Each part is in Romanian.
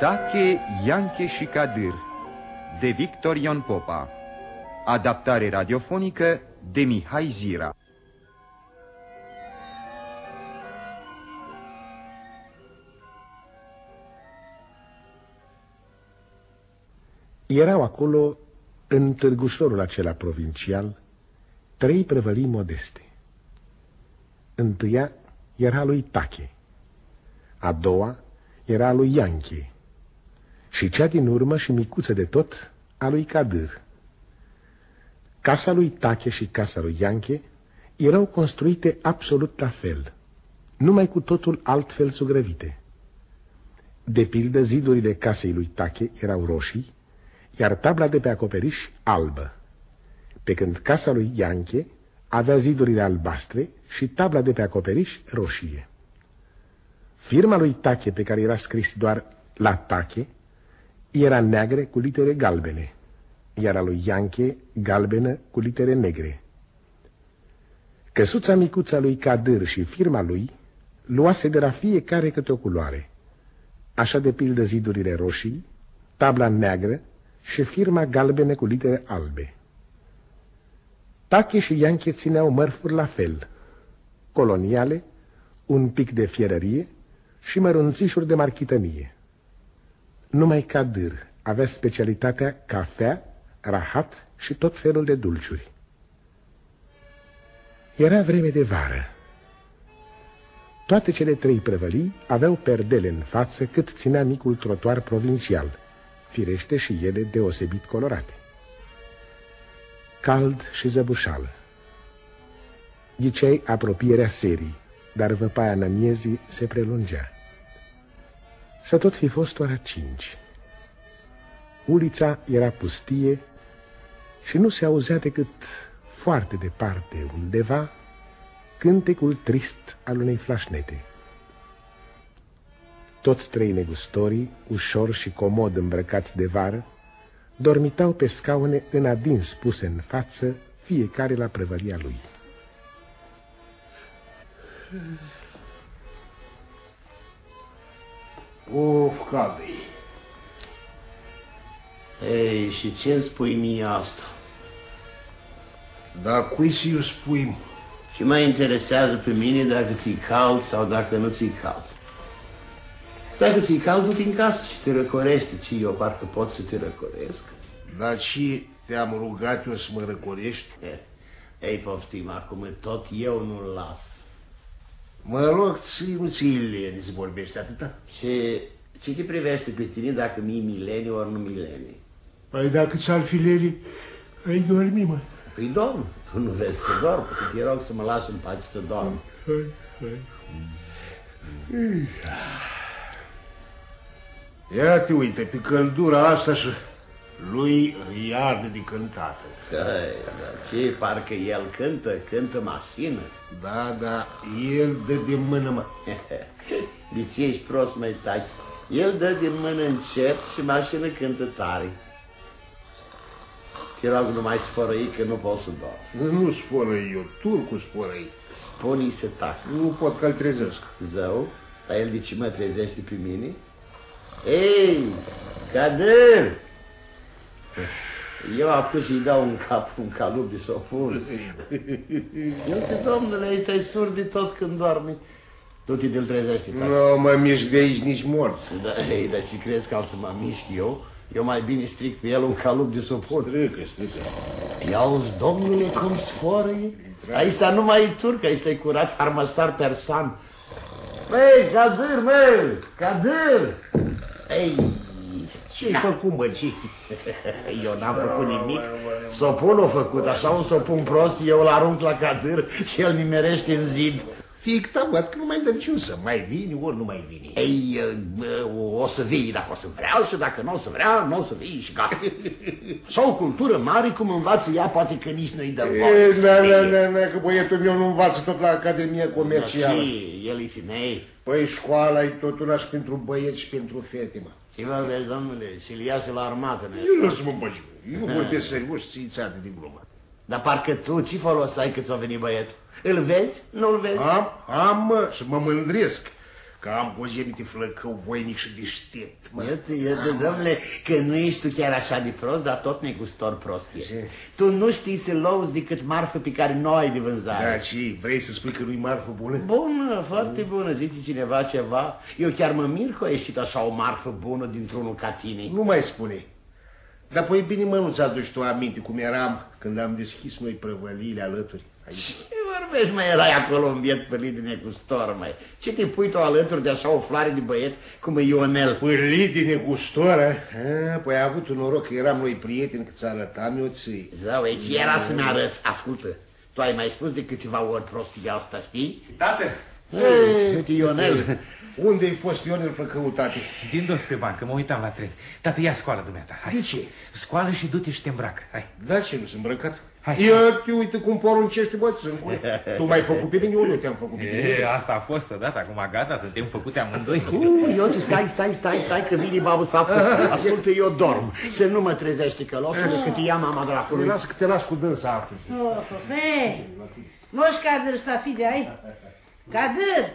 Tache, Ianche și Cadir de Victor Ion Popa Adaptare radiofonică de Mihai Zira Erau acolo, în târgușorul acela provincial, trei prăvălii modeste. Întâia era lui Tache, a doua era lui Ianche și cea din urmă și micuță de tot a lui Cadir. Casa lui Tache și casa lui Ianche erau construite absolut la fel, numai cu totul altfel sugrăvite. De pildă, zidurile casei lui Tache erau roșii, iar tabla de pe acoperiș albă, pe când casa lui Ianche avea zidurile albastre și tabla de pe acoperiș roșie. Firma lui Tache, pe care era scris doar la Tache, era neagră cu litere galbene, iar a lui Ianche galbenă cu litere negre. Căsuța micuța lui Cadir și firma lui luase de la fiecare câte o culoare. Așa de pildă zidurile roșii, tabla neagră și firma galbene cu litere albe. Tache și Ianche țineau mărfuri la fel, coloniale, un pic de fierărie și mărunțișuri de marchitănie. Numai Cadir avea specialitatea cafea, rahat și tot felul de dulciuri. Era vreme de vară. Toate cele trei prăvălii aveau perdele în față cât ținea micul trotuar provincial, firește și ele deosebit colorate. Cald și zăbușală. Ghiceai apropierea serii, dar văpaia nămiezii se prelungea. Să tot fi fost ora cinci. Ulița era pustie și nu se auzea decât foarte departe, undeva, cântecul trist al unei flașnete. Toți trei negustorii, ușor și comod îmbrăcați de vară, dormitau pe scaune în adins puse în față, fiecare la prăvălia lui. Of, cadei. Ei, și ce îmi spui mie asta? Dar cui să-i spui? Și mă interesează pe mine dacă ți-i cald sau dacă nu ți-i cald. Dacă ți-i cald, du în casă și te răcorește, ci eu parcă pot să te răcoresc. Dar și te-am rugat eu să mă răcorești? Ei, poftim, acum tot eu nu-l las. Mă rog, ți nu ți leni să vorbești atâta? Și ce te privește pe tine dacă mi mileni ori nu mileni? Păi dacă ți-ar fi leni, ai dormi, mă. Păi dorm, tu nu vezi că dorm, că te rog să mă las în pace să dorm. Hai, hai. Ia te uite, pe căldura asta și lui îi arde de cântată. Hai, dar ce, parcă el cântă, cântă mașină. Da, da, el dă de mână, mă. De ce ești prost, mai taci? El dă din mână încet și mașină cântă tare. Te rog, nu mai sfărăi că nu pot să dorm. Nu sporă eu, turcu sporă ei. Spune-i să tac. Nu pot că-l trezesc. Zău, dar el de ce mă trezește pe mine? Ei, Cader! Eu acum și-i dau un cap, un calup de sopun. Eu te, domnule, ăsta e surd de tot când dormi. Tu te de-l trezește, taci. Nu mă mișc de aici nici mort. Da, ei, dar ce crezi că al să mă mișc eu? Eu mai bine stric pe el un calup de sopun. Strică, strică. Ia auzi, domnule, cum sforăie? Aici nu mai e turc, aici e curat armăsar persan. Ei, Cadir, măi, Cadir! Ei, Ce-ai făcut, mă, ce? eu n-am făcut nimic. Sopun a făcut, așa un sopun prost, eu îl arunc la Cadir și el nimerește în zid. Fic băt, că nu mai dăm ce să mai vine, ori nu mai vine. Ei, bă, o să vii dacă o să vreau și dacă nu o să vrea, nu o să vii și gata. Sau o cultură mare, cum învață ea, poate că nici nu-i dă E, voie. da, da, da, da, că băietul meu nu învață tot la Academia Comercială. Și el e femeie. Păi școala e tot una și pentru băieți și pentru fete, mă. Și vă vezi, domnule, și-l iasă la armată. ne? Eu lăsă-mă, băgi. Eu vorbesc serios și ți de glumă. Dar parcă tu, ce folos ai că ți-a venit băietul? Îl vezi? Nu-l vezi? Am, am, mă, și mă mândresc că am gozenite flăcău voinic și deștept. Mă. Iată, iată, domnule, că nu ești tu chiar așa de prost, dar tot negustor prost ești. Tu nu știi să lauzi decât marfă pe care nu ai de vânzare. Da, și vrei să spui că nu-i marfă bună? Bună, foarte bună, zice cineva ceva. Eu chiar mă mir că a ieșit așa o marfă bună dintr-unul ca tine. Nu mai spune. Dar păi bine mă, nu-ți aduci tu aminte cum eram când am deschis noi prăvăliile alături aici. Ce vorbești, mai erai acolo în biet pălit de negustor, mai. Ce te pui tu alături de așa o floare de băiet cum e Ionel? Pârlit de negustoră? A, păi a avut un noroc că eram noi prieteni că ți arătam eu ții. Zău, aici era să-mi arăți. Ascultă, tu ai mai spus de câteva ori prostia asta, știi? Tată, Ei, Uite, Ionel, Unde-ai fost Ionel Flăcăutate? din dos pe bancă, mă uitam la tren. Tată, ia scoală dumneata. Hai. De ce? Scoală și du-te și te îmbracă. Hai. Da, ce nu sunt îmbrăcat? Hai. Ia te uite cum poruncești, bă, țâncule. Tu m-ai făcut pe mine, eu nu te-am făcut pe tine. E, asta a fost odată, acum gata, suntem făcuți amândoi. Uh, Iote, stai, stai, stai, stai, că vine babu Safă. Ascultă, eu dorm. Să nu mă trezește călosul, că te ia mama Te dracului. las că te las cu dânsa acum. Oh, fofe! Moș Kadir stafide ai? Kadir!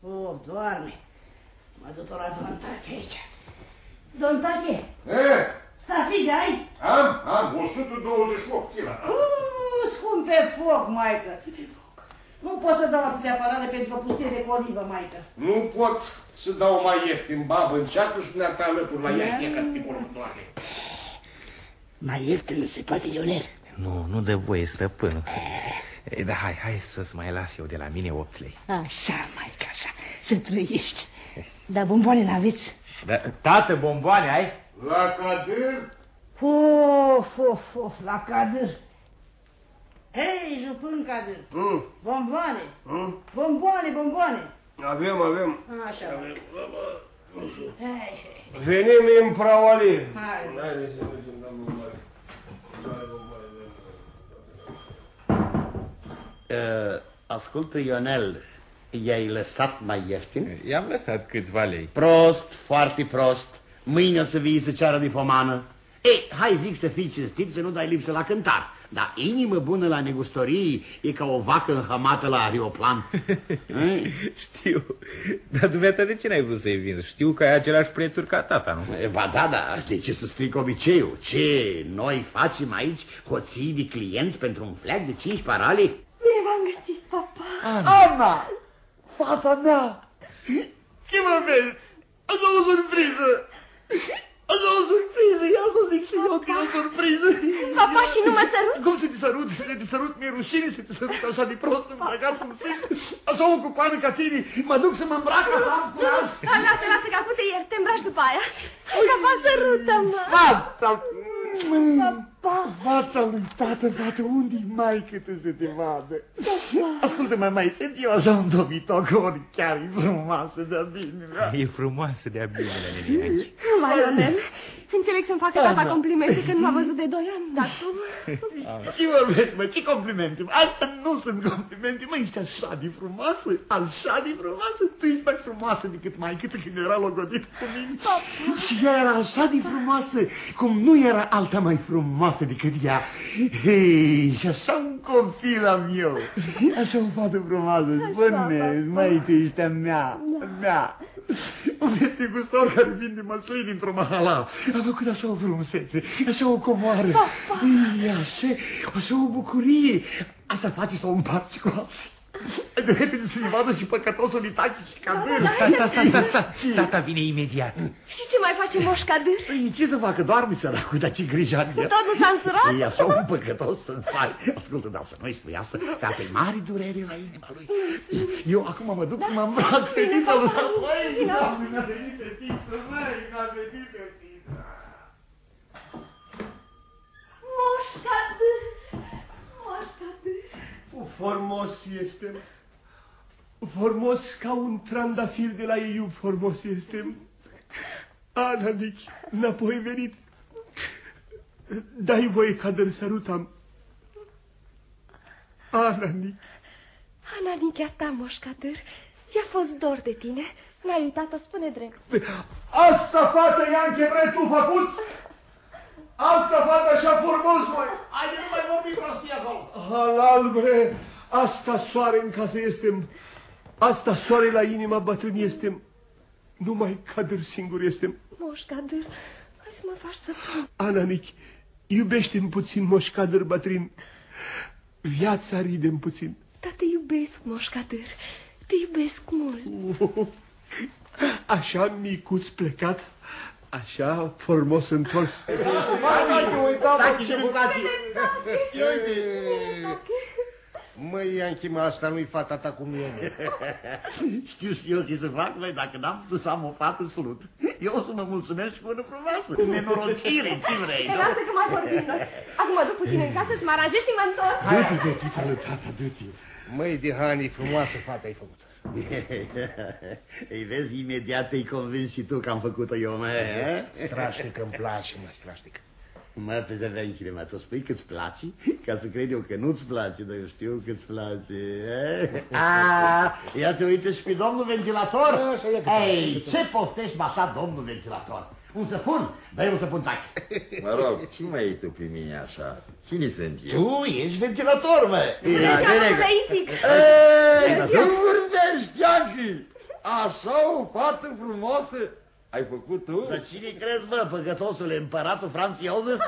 Oh, doarme. Mă duc la Don Tache aici. Don Tache, E, stafide ai? am, am, 128 kg. Uh, scumpe foc, maică. Nu pot să dau atâtea parale pentru o pustie de colivă, maică. Nu pot să dau mai ieftin babă în ceacul și ne-ar pe alături la ea, e ca tipul doare. Mai ieftin nu se poate, Ionel. Nu, nu dă voie, stăpânul. E, da, hai, hai să-ți mai las eu de la mine 8 lei. Așa, maică, așa. Să trăiești. Dar bomboane n-aveți? Da, tată, bomboane ai? La cader, Of, of, of, la Kadir. Hei, jupân Kadir. Mm. Bomboane. Mm. Bomboane, bomboane. avem, avem. Așa. Hai, hai. Venim în praoali. Hai. Haide să mergem la bomboane. Uh, ascultă, Ionel, i-ai lăsat mai ieftin? I-am lăsat câțiva lei. Prost, foarte prost. Mâine o să vii să ceară de pomană. Ei, hai zic să fii cinstit, să nu dai lipsă la cântar. Dar inimă bună la negustorii e ca o vacă înhămată la aeroplan. Eh? Știu. Dar dumneata de ce n-ai vrut să-i vinzi? Știu că ai același prețuri ca tata, nu? E, Ba da, da, de ce să stric obiceiul? Ce, noi facem aici hoții de clienți pentru un fleac de cinci parale? Bine v-am găsit, papa. Ana, fata mea, ce mă vezi? Asta o surpriză. Asta o surpriză, ia să zic și eu că e o surpriză. Papa, și nu mă sărut? Cum să te sărut? Să te sărut, mi-e rușine să te sărut așa de prost îmbrăcat cum sunt. Așa o cupană ca tine, mă duc să mă îmbrac, așa am curaj. Lasă, lasă, că acum te iert, te îmbraci după aia. Hai, papa, sărută-mă. Fata, fata lui tată, fata, unde-i maică tu să te vadă? Ascultă-mă, mai sunt eu așa un dobitoc, ori chiar e frumoasă de-a bine. E frumoasă de-a bine, neniaci. Mai, Ionel, înțeleg să-mi facă tata complimente când m-a văzut de doi ani, dar tu... Ce vorbești, mă, ce complimente? Asta nu sunt complimente, mă, ești așa de frumoasă, așa de frumoasă, tu ești mai frumoasă decât mai cât când era logodit cu mine. Și ea era așa de frumoasă, cum nu era alta mai frumoasă decât ea. Hei, și așa un copil am eu, așa o fată frumoasă, spune, măi, tu ești a mea, a mea. Un gustor care vinde măslini într-o mahala. A făcut așa o frumusețe, așa o comoară. Ei, așa, așa o bucurie. Asta face să o împarți cu alții. Hai de repede să-i vadă și păcătosul Itachi și Cadâr. Sta, sta, sta, sta. Tata vine imediat. Și ce mai face Moș Cadir? Păi, ce să facă? Doarme săracul, dar ce grijă are el. Tot nu s-a însurat? E așa un păcătos să fai. Ascultă, dar să nu-i spui asta, ca să-i mare durere la inima lui. Eu acum mă duc să mă îmbrac fetița lui să... Măi, doamne, mi-a venit fetiță, măi, mi-a venit fetiță. Moș Cadir, Moș Cadir. Formos este. Formos ca un trandafir de la Iub, formos este. Ana, Nici, înapoi venit. Dai voie ca de sărutam. Ana, Nici. Ana, nichea ta, Moș Cadir. I-a fost dor de tine. N-ai uitat, o spune drept. Asta, fată, Ianche, vrei tu făcut? Asta, fată, așa frumos, măi. Haide, nu mai vorbi prostii acolo. Halal, bre, asta soare în casă este. Asta soare la inima bătrân este. Numai cadăr singur este. Moș Cadâr, hai să mă faci să plâng. Ananic, iubește-mi puțin moșcadăr bătrân. Viața ride puțin. Da, te iubesc, Moș Cadâr. Te iubesc mult. Așa micuț plecat, așa formos întors. Măi, Ianchi, mă, asta nu-i fata ta cum e. Știu și eu ce să fac, băi, dacă n-am putut să am o fată slut. Eu o să mă mulțumesc cu o frumoasă. Cu nenorocire, ce vrei, Ei, lasă că mai vorbim noi. Acum mă duc puțin în casă să mă aranjez și mă întorc. Du-te, fetița lui tata, du-te. Măi, Dihani, frumoasă fata ai făcut. Ei, vezi, imediat te-ai convins și tu că am făcut-o eu, mă. Strașnic îmi place, mă, strașnic. Mă, pe zevenchile mea, tu spui că-ți place? Ca să cred eu că nu-ți place, dar eu știu că-ți place. A, ia te uite și pe domnul ventilator. Ei, ce poftești, așa, domnul ventilator? Un săpun? Dai un săpun tachi. Mă rog, ce mai e tu pe mine așa? Cine sunt eu? Tu ești ventilator, mă. Bună seara, domnule Ițic. Ei, nu vorbești, Ianchi! Așa o fată frumoasă ai făcut tu? Dar cine crezi, bă, păcătosul împăratul Franz Iosef?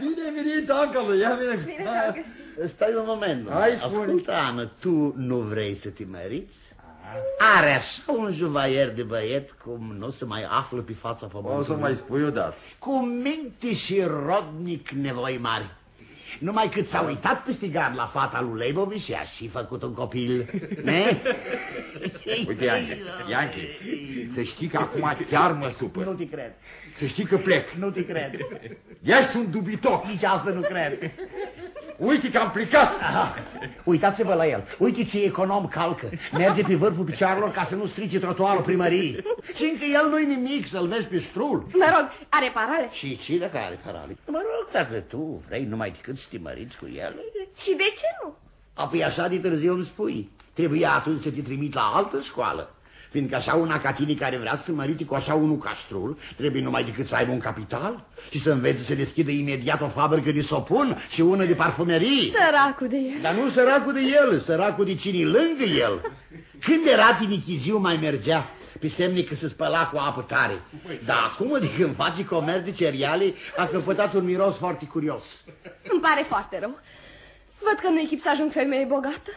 Bine venit, uncle, ia vine. Bine te-am găsit. Stai un moment. Hai, spune. Ascultă, Ana, tu nu vrei să te măriți? Are așa un juvaier de băiet cum nu se mai află pe fața pământului. O să mai spui odată. Cu minte și rodnic nevoi mari. Numai cât s-a uitat peste gard la fata lui Leibovi și a și făcut un copil. Ne? Uite, Ianchi, Ianchi, să știi că acum chiar mă supăr. Nu te cred. Să știi că plec. Nu te cred. Ești un dubitor. Nici asta nu cred. Uite că am plecat. Aha. Uitați-vă la el. Uite ce econom calcă. Merge pe vârful picioarelor ca să nu strice trotuarul primăriei. Și încă el nu-i nimic să-l vezi pe strul. Mă rog, are parale? Și cine care parale? Mă rog, dacă tu vrei numai decât să te măriți cu el, Și de ce nu? apoi așa de târziu îmi spui. Trebuia atunci să te trimit la altă școală. Fiindcă așa una ca tine care vrea să se mărite cu așa unul ca strul, trebuie numai decât să aibă un capital și să înveți să se deschidă imediat o fabrică de sopun și una de parfumerii. Săracul de el. Dar nu săracul de el, săracul de cine lângă el. Când era tinichiziu mai mergea pe semne că se spăla cu apă tare. Dar acum de când face comerț de cereale a căpătat un miros foarte curios. Îmi pare foarte rău. Văd că nu echip să ajung femeie bogată.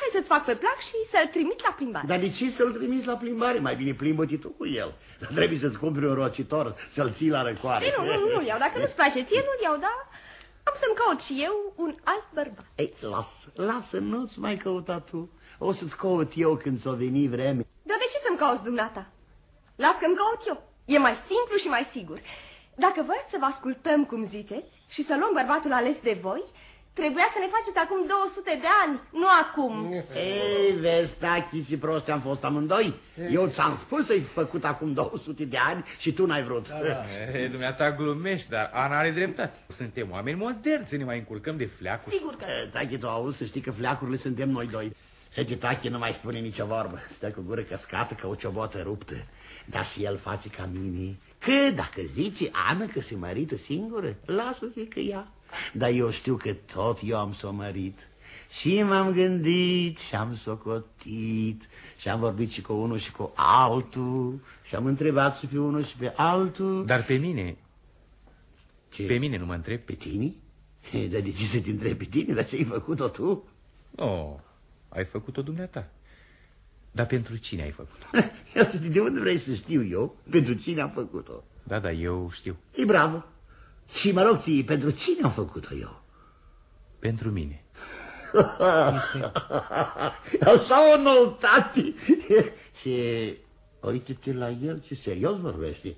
E, hai să-ți fac pe plac și să-l trimit la plimbare. Dar de ce să-l trimiți la plimbare? Mai bine plimbă-te tu cu el. Dar trebuie să-ți cumperi un rocitor, să-l ții la răcoare. Ei, nu, nu, nu-l iau. Dacă nu-ți place ție, nu-l iau, dar am să-mi caut și eu un alt bărbat. Ei, lasă, lasă, nu-ți mai căuta tu. O să-ți caut eu când ți-o veni vreme. Dar de ce să-mi cauți dumneata? Las că-mi caut eu. E mai simplu și mai sigur. Dacă voiați să vă ascultăm cum ziceți și să luăm bărbatul ales de voi, trebuia să ne faceți acum 200 de ani, nu acum. Ei, vezi, tachi și proști am fost amândoi. Eu ți-am spus să-i făcut acum 200 de ani și tu n-ai vrut. E, dumneata glumești, dar Ana are dreptate. Suntem oameni moderni să ne mai încurcăm de fleacuri. Sigur că... Eh, Tachi, tu auzi să știi că fleacurile suntem noi doi. Hege, Tachi nu mai spune nicio vorbă. Stă cu gură căscată ca o ciobotă ruptă. Dar și el face ca mine. Că dacă zice Ana că se mărită singură, lasă zică ea. Dar eu știu că tot eu am s-o mărit. Și m-am gândit și am socotit și am vorbit și cu unul și cu altul și am întrebat și pe unul și pe altul. Dar pe mine, Ce? pe mine nu mă întreb. Pe tine? E, Dar de ce să te întrebi pe tine? Dar ce ai făcut-o tu? Oh, ai făcut-o dumneata. Dar pentru cine ai făcut-o? Eu să de unde vrei să știu eu pentru cine am făcut-o? Da, da, eu știu. E bravo. Și mă rog ție, pentru cine am făcut-o eu? Pentru mine. Așa o noutate. și uite-te la el, ce serios vorbește.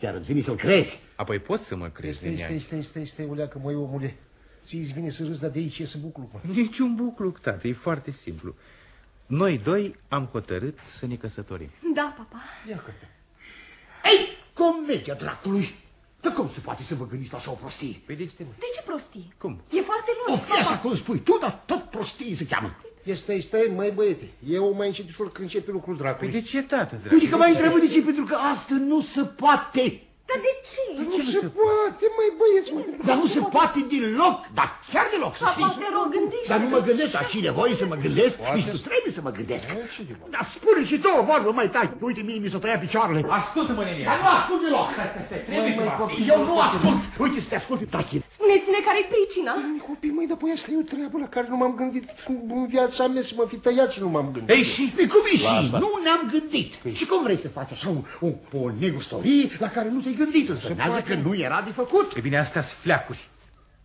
Chiar îți vine să-l crezi. Apoi poți să mă crezi de Stai, stai, neani. stai, stai, stai, uleacă, măi, omule. Ți-ți vine să râzi, dar de aici e să buclu, mă. Niciun bucluc, tată, e foarte simplu. Noi doi am hotărât să ne căsătorim. Da, papa. Ei, comedia dracului! Dar cum se poate să vă gândiți la așa o prostie? Păi de ce te mă? De ce prostii? Cum? E foarte O lung, fi așa papa. cum spui tu, dar tot prostie se cheamă. Ia stai, stai, măi, băiete. Eu mai încet ușor când începe lucrul Păi dracului. de ce, tată, dragă? Uite că mai întrebă de ce, pentru că asta nu se poate. Dar de ce? Nu se poate, măi băieți, măi. Dar nu se poate deloc, dar chiar deloc, să Papa, știi. te rog, gândește Dar nu mă gândesc, dar și nevoie să mă gândesc, nici tu trebuie să mă gândesc. Dar spune și tu o vorbă, măi, tai, uite, mie mi s-o tăia picioarele. Ascultă-mă, nenia. Dar nu ascult deloc. Trebuie să mă ascult. Eu nu ascult. Uite, să te ascult, tachi. Spuneți-ne care-i pricina. Copii, măi, dar păi asta e o treabă la care nu m-am gândit în viața mea să mă fi tăiat și nu m-am gândit. Ei și, e cum e și, nu ne-am gândit. Și cum vrei să faci așa o, o, o negustorie la care nu te-ai gândit? Însemnează că nu era de făcut. E bine, astea sunt fleacuri.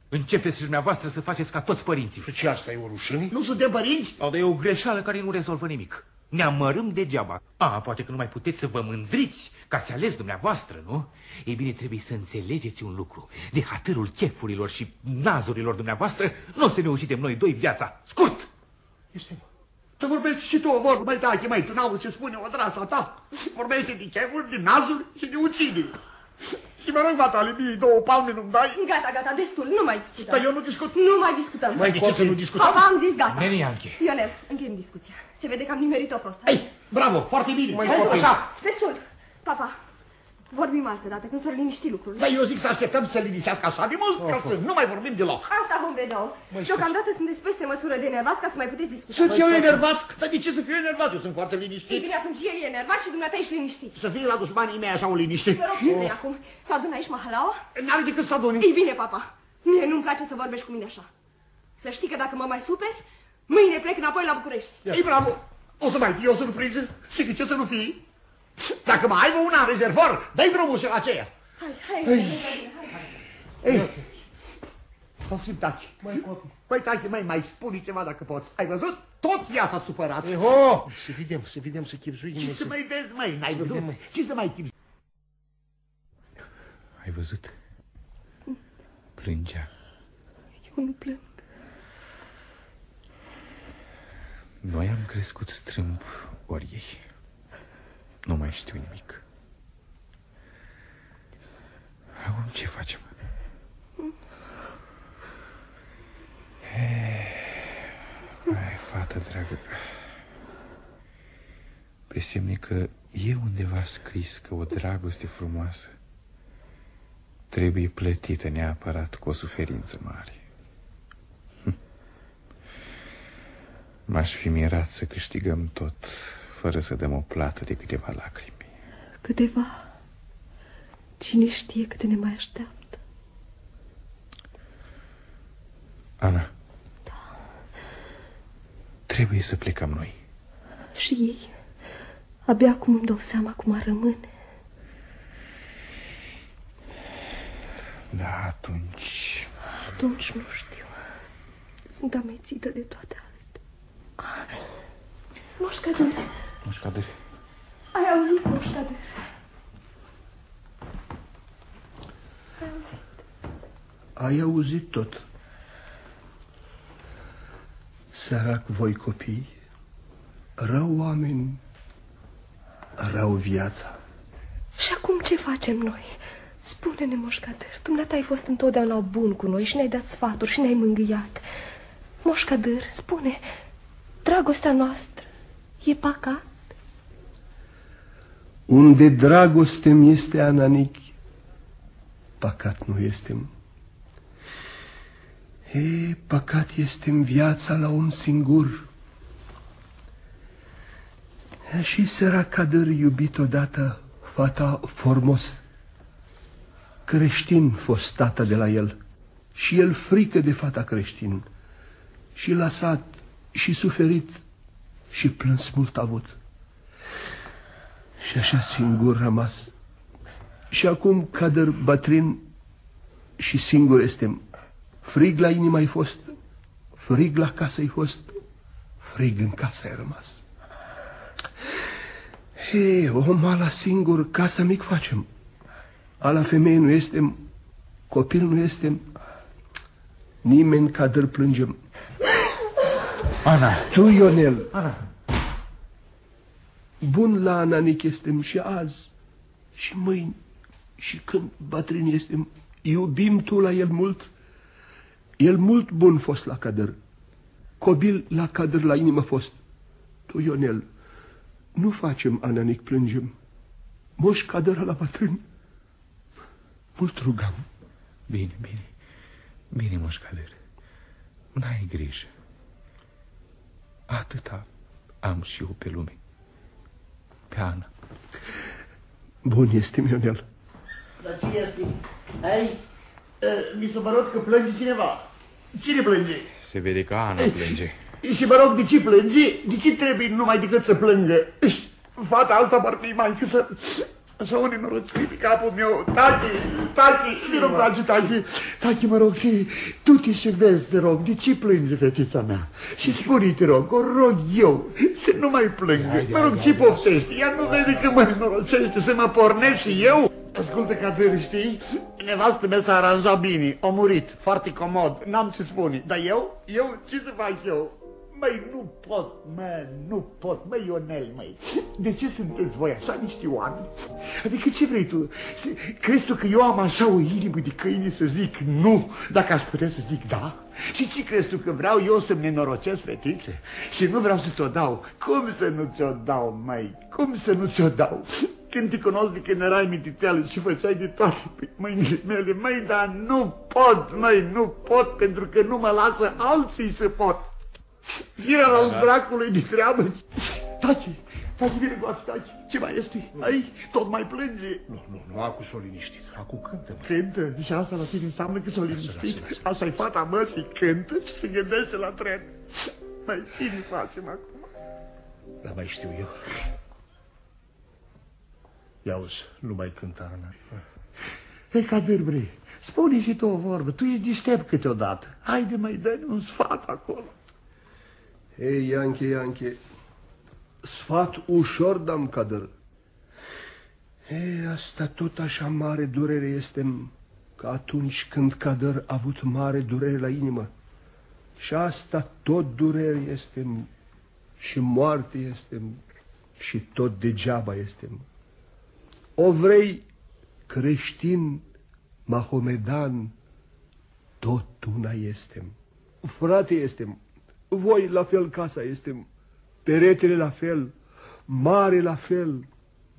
Începeți și dumneavoastră să faceți ca toți părinții. Și ce asta e o rușine? Nu suntem părinți? Au, dar e o greșeală care nu rezolvă nimic. Ne amărâm degeaba. A, poate că nu mai puteți să vă mândriți că ați ales dumneavoastră, nu? Ei bine, trebuie să înțelegeți un lucru. De hatărul chefurilor și nazurilor dumneavoastră, nu o să ne ucidem noi doi viața. Scurt! Este, Să vorbești și tu o vorbă, mai tachi, mai, tu n-auzi ce spune o drasa ta. Vorbește de chefuri, de nazuri și de ucide. Și mă rog, Matale, mie două palme nu-mi dai? Gata, gata, destul, nu mai discutăm. Dar eu nu discut. Nu mai discutăm. Mai de ce să nu discutăm? Papa, am zis gata. Neni Anche. Ionel, încheiem discuția. Se vede că am nimerit-o prost. Ei, bravo, foarte bine. Mai Hai, copii. așa. Destul. Papa, vorbim altă dată, când s-au liniștit lucrurile. Dar eu zic să așteptăm să liniștească așa de mult, ca să nu mai vorbim deloc. Asta vom vedea. Deocamdată sunteți peste măsură de enervat ca să mai puteți discuta. Sunt eu enervat? Dar de ce să fiu enervat? Eu sunt foarte Ei liniștit. bine, atunci el e enervat și dumneata ești liniștit. Să fie la dușmanii mei așa o liniște. Vă rog, ce vrei acum? Să adun aici mahalaua? N-are decât să adune. Ei bine, papa, mie nu-mi place să vorbești cu mine așa. Să știi că dacă mă mai superi, mâine plec înapoi la București. Ei, bravo! O să mai fie o surpriză și că ce să nu fie? Dacă mai aibă una în rezervor, dai drumul și la aceea. Hai, hai, hai, hai, hai. Ei, Poftim, tachi. Mai copii. Păi, tachi, mai, mai spune ceva dacă poți. Ai văzut? Tot ea s-a supărat. Eho, să vedem, să vedem, să chipzuim. Ce să mai vezi, mai, n-ai văzut? Ce să mai chipzi? Ai văzut? Plângea. Eu nu plâng. Noi am crescut strâmb ori ei. Nu mai știu nimic. Acum ce facem? Ai, fată dragă, pe semne că e undeva scris că o dragoste frumoasă trebuie plătită neapărat cu o suferință mare. M-aș fi mirat să câștigăm tot fără să dăm o plată de câteva lacrimi. Câteva. Cine știe câte ne mai așteaptă? Ana, trebuie să plecăm noi. Și ei. Abia acum îmi dau seama cum ar rămâne. Da, atunci... Atunci nu știu. Sunt amețită de toate astea. Moșcadere. Mușcadere. Ai auzit, moșcadere? Ai auzit? Ai auzit tot. Sărac voi copii, rău oameni, rău viața. Și acum ce facem noi? Spune-ne, moșcadăr, dumneata ai fost întotdeauna bun cu noi și ne-ai dat sfaturi și ne-ai mângâiat. Moșcadăr, spune, dragostea noastră e păcat? Unde dragostem este ananic, păcat nu este. E, păcat este viața la un singur. E, și săracadăr iubit odată fata formos. Creștin fost tată de la el și el frică de fata creștin. Și lăsat și suferit și plâns mult avut. Și așa singur rămas. Și acum cadăr bătrin și singur este. Frig la inimă ai fost, frig la casă ai fost, frig în casă ai rămas. He, om ala singur, casa mic facem. Ala femeie nu este, copil nu este, nimeni cadăr plângem. Ana! Tu, Ionel, Ana! Bun la ananic estem și azi și mâini și când bătrân estem, iubim tu la el mult. El mult bun fost la cadăr. Cobil la cadăr la inimă fost. Tu, Ionel, nu facem ananic plângem. Moș cadăr la bătrân. Mult rugam. Bine, bine. Bine, moșcader. N-ai grijă. Atâta am și eu pe lume. Pe Ana. Bun este, Mionel. Dar ce este? Ai, uh, mi s-a părut că plânge cineva. Cine plânge? Se vede că Ana plânge. Și mă rog, de ce plânge? De ce trebuie numai decât să plângă? Fata asta parcă e mai să... Așa o nenorocire pe capul meu. Tati, tati, mi rog, place, tati. Tati, mă rog, și tu te și vezi, te rog, de ce plânge fetița mea? Și spune te rog, o rog eu, să nu mai plângă. Mă rog, ce poftești? Ea nu vede că mă nenorocește, să mă pornesc și eu? Ascultă, Cader, știi? Nevastă mea s-a aranjat bine, a murit, foarte comod, n-am ce spune. Dar eu? Eu ce să fac eu? Măi, nu pot, mă, nu pot, măi, Ionel, măi. De ce sunteți voi așa niște oameni? Adică ce vrei tu? Crezi tu că eu am așa o inimă de câine să zic nu, dacă aș putea să zic da? Și ce crezi tu că vreau eu să-mi nenorocesc fetițe? Și nu vreau să ți-o dau. Cum să nu ți-o dau, măi? Cum să nu ți-o dau? Când te cunosc de când erai mititeală și făceai de toate pe mâinile mele, măi, dar nu pot, măi, nu pot, pentru că nu mă lasă alții să pot. Firea la da. dracului de treabă. Taci, taci, vine cu taci. Ce mai este? Ai, tot mai plânge. Nu, nu, nu, acu s-o liniștit. Acu cântă. Cântă? Și asta la tine înseamnă că s-o liniștit? Asta e fata măsii, cântă și se gândește la tren. Mai cine facem acum? Dar mai știu eu. Ia uzi, nu mai cânta, Ana. Hei, Cadârbre, spune și tu o vorbă. Tu ești deștept câteodată. Haide, mai dă un sfat acolo. Ei, Ianche, Ianche, sfat ușor dam cadăr. Ei, asta tot așa mare durere este ca atunci când cadăr a avut mare durere la inimă. Și asta tot durere este și moarte este și tot degeaba este. O vrei creștin, mahomedan, tot una este. Frate este. Voi la fel casa este, peretele la fel, mare la fel,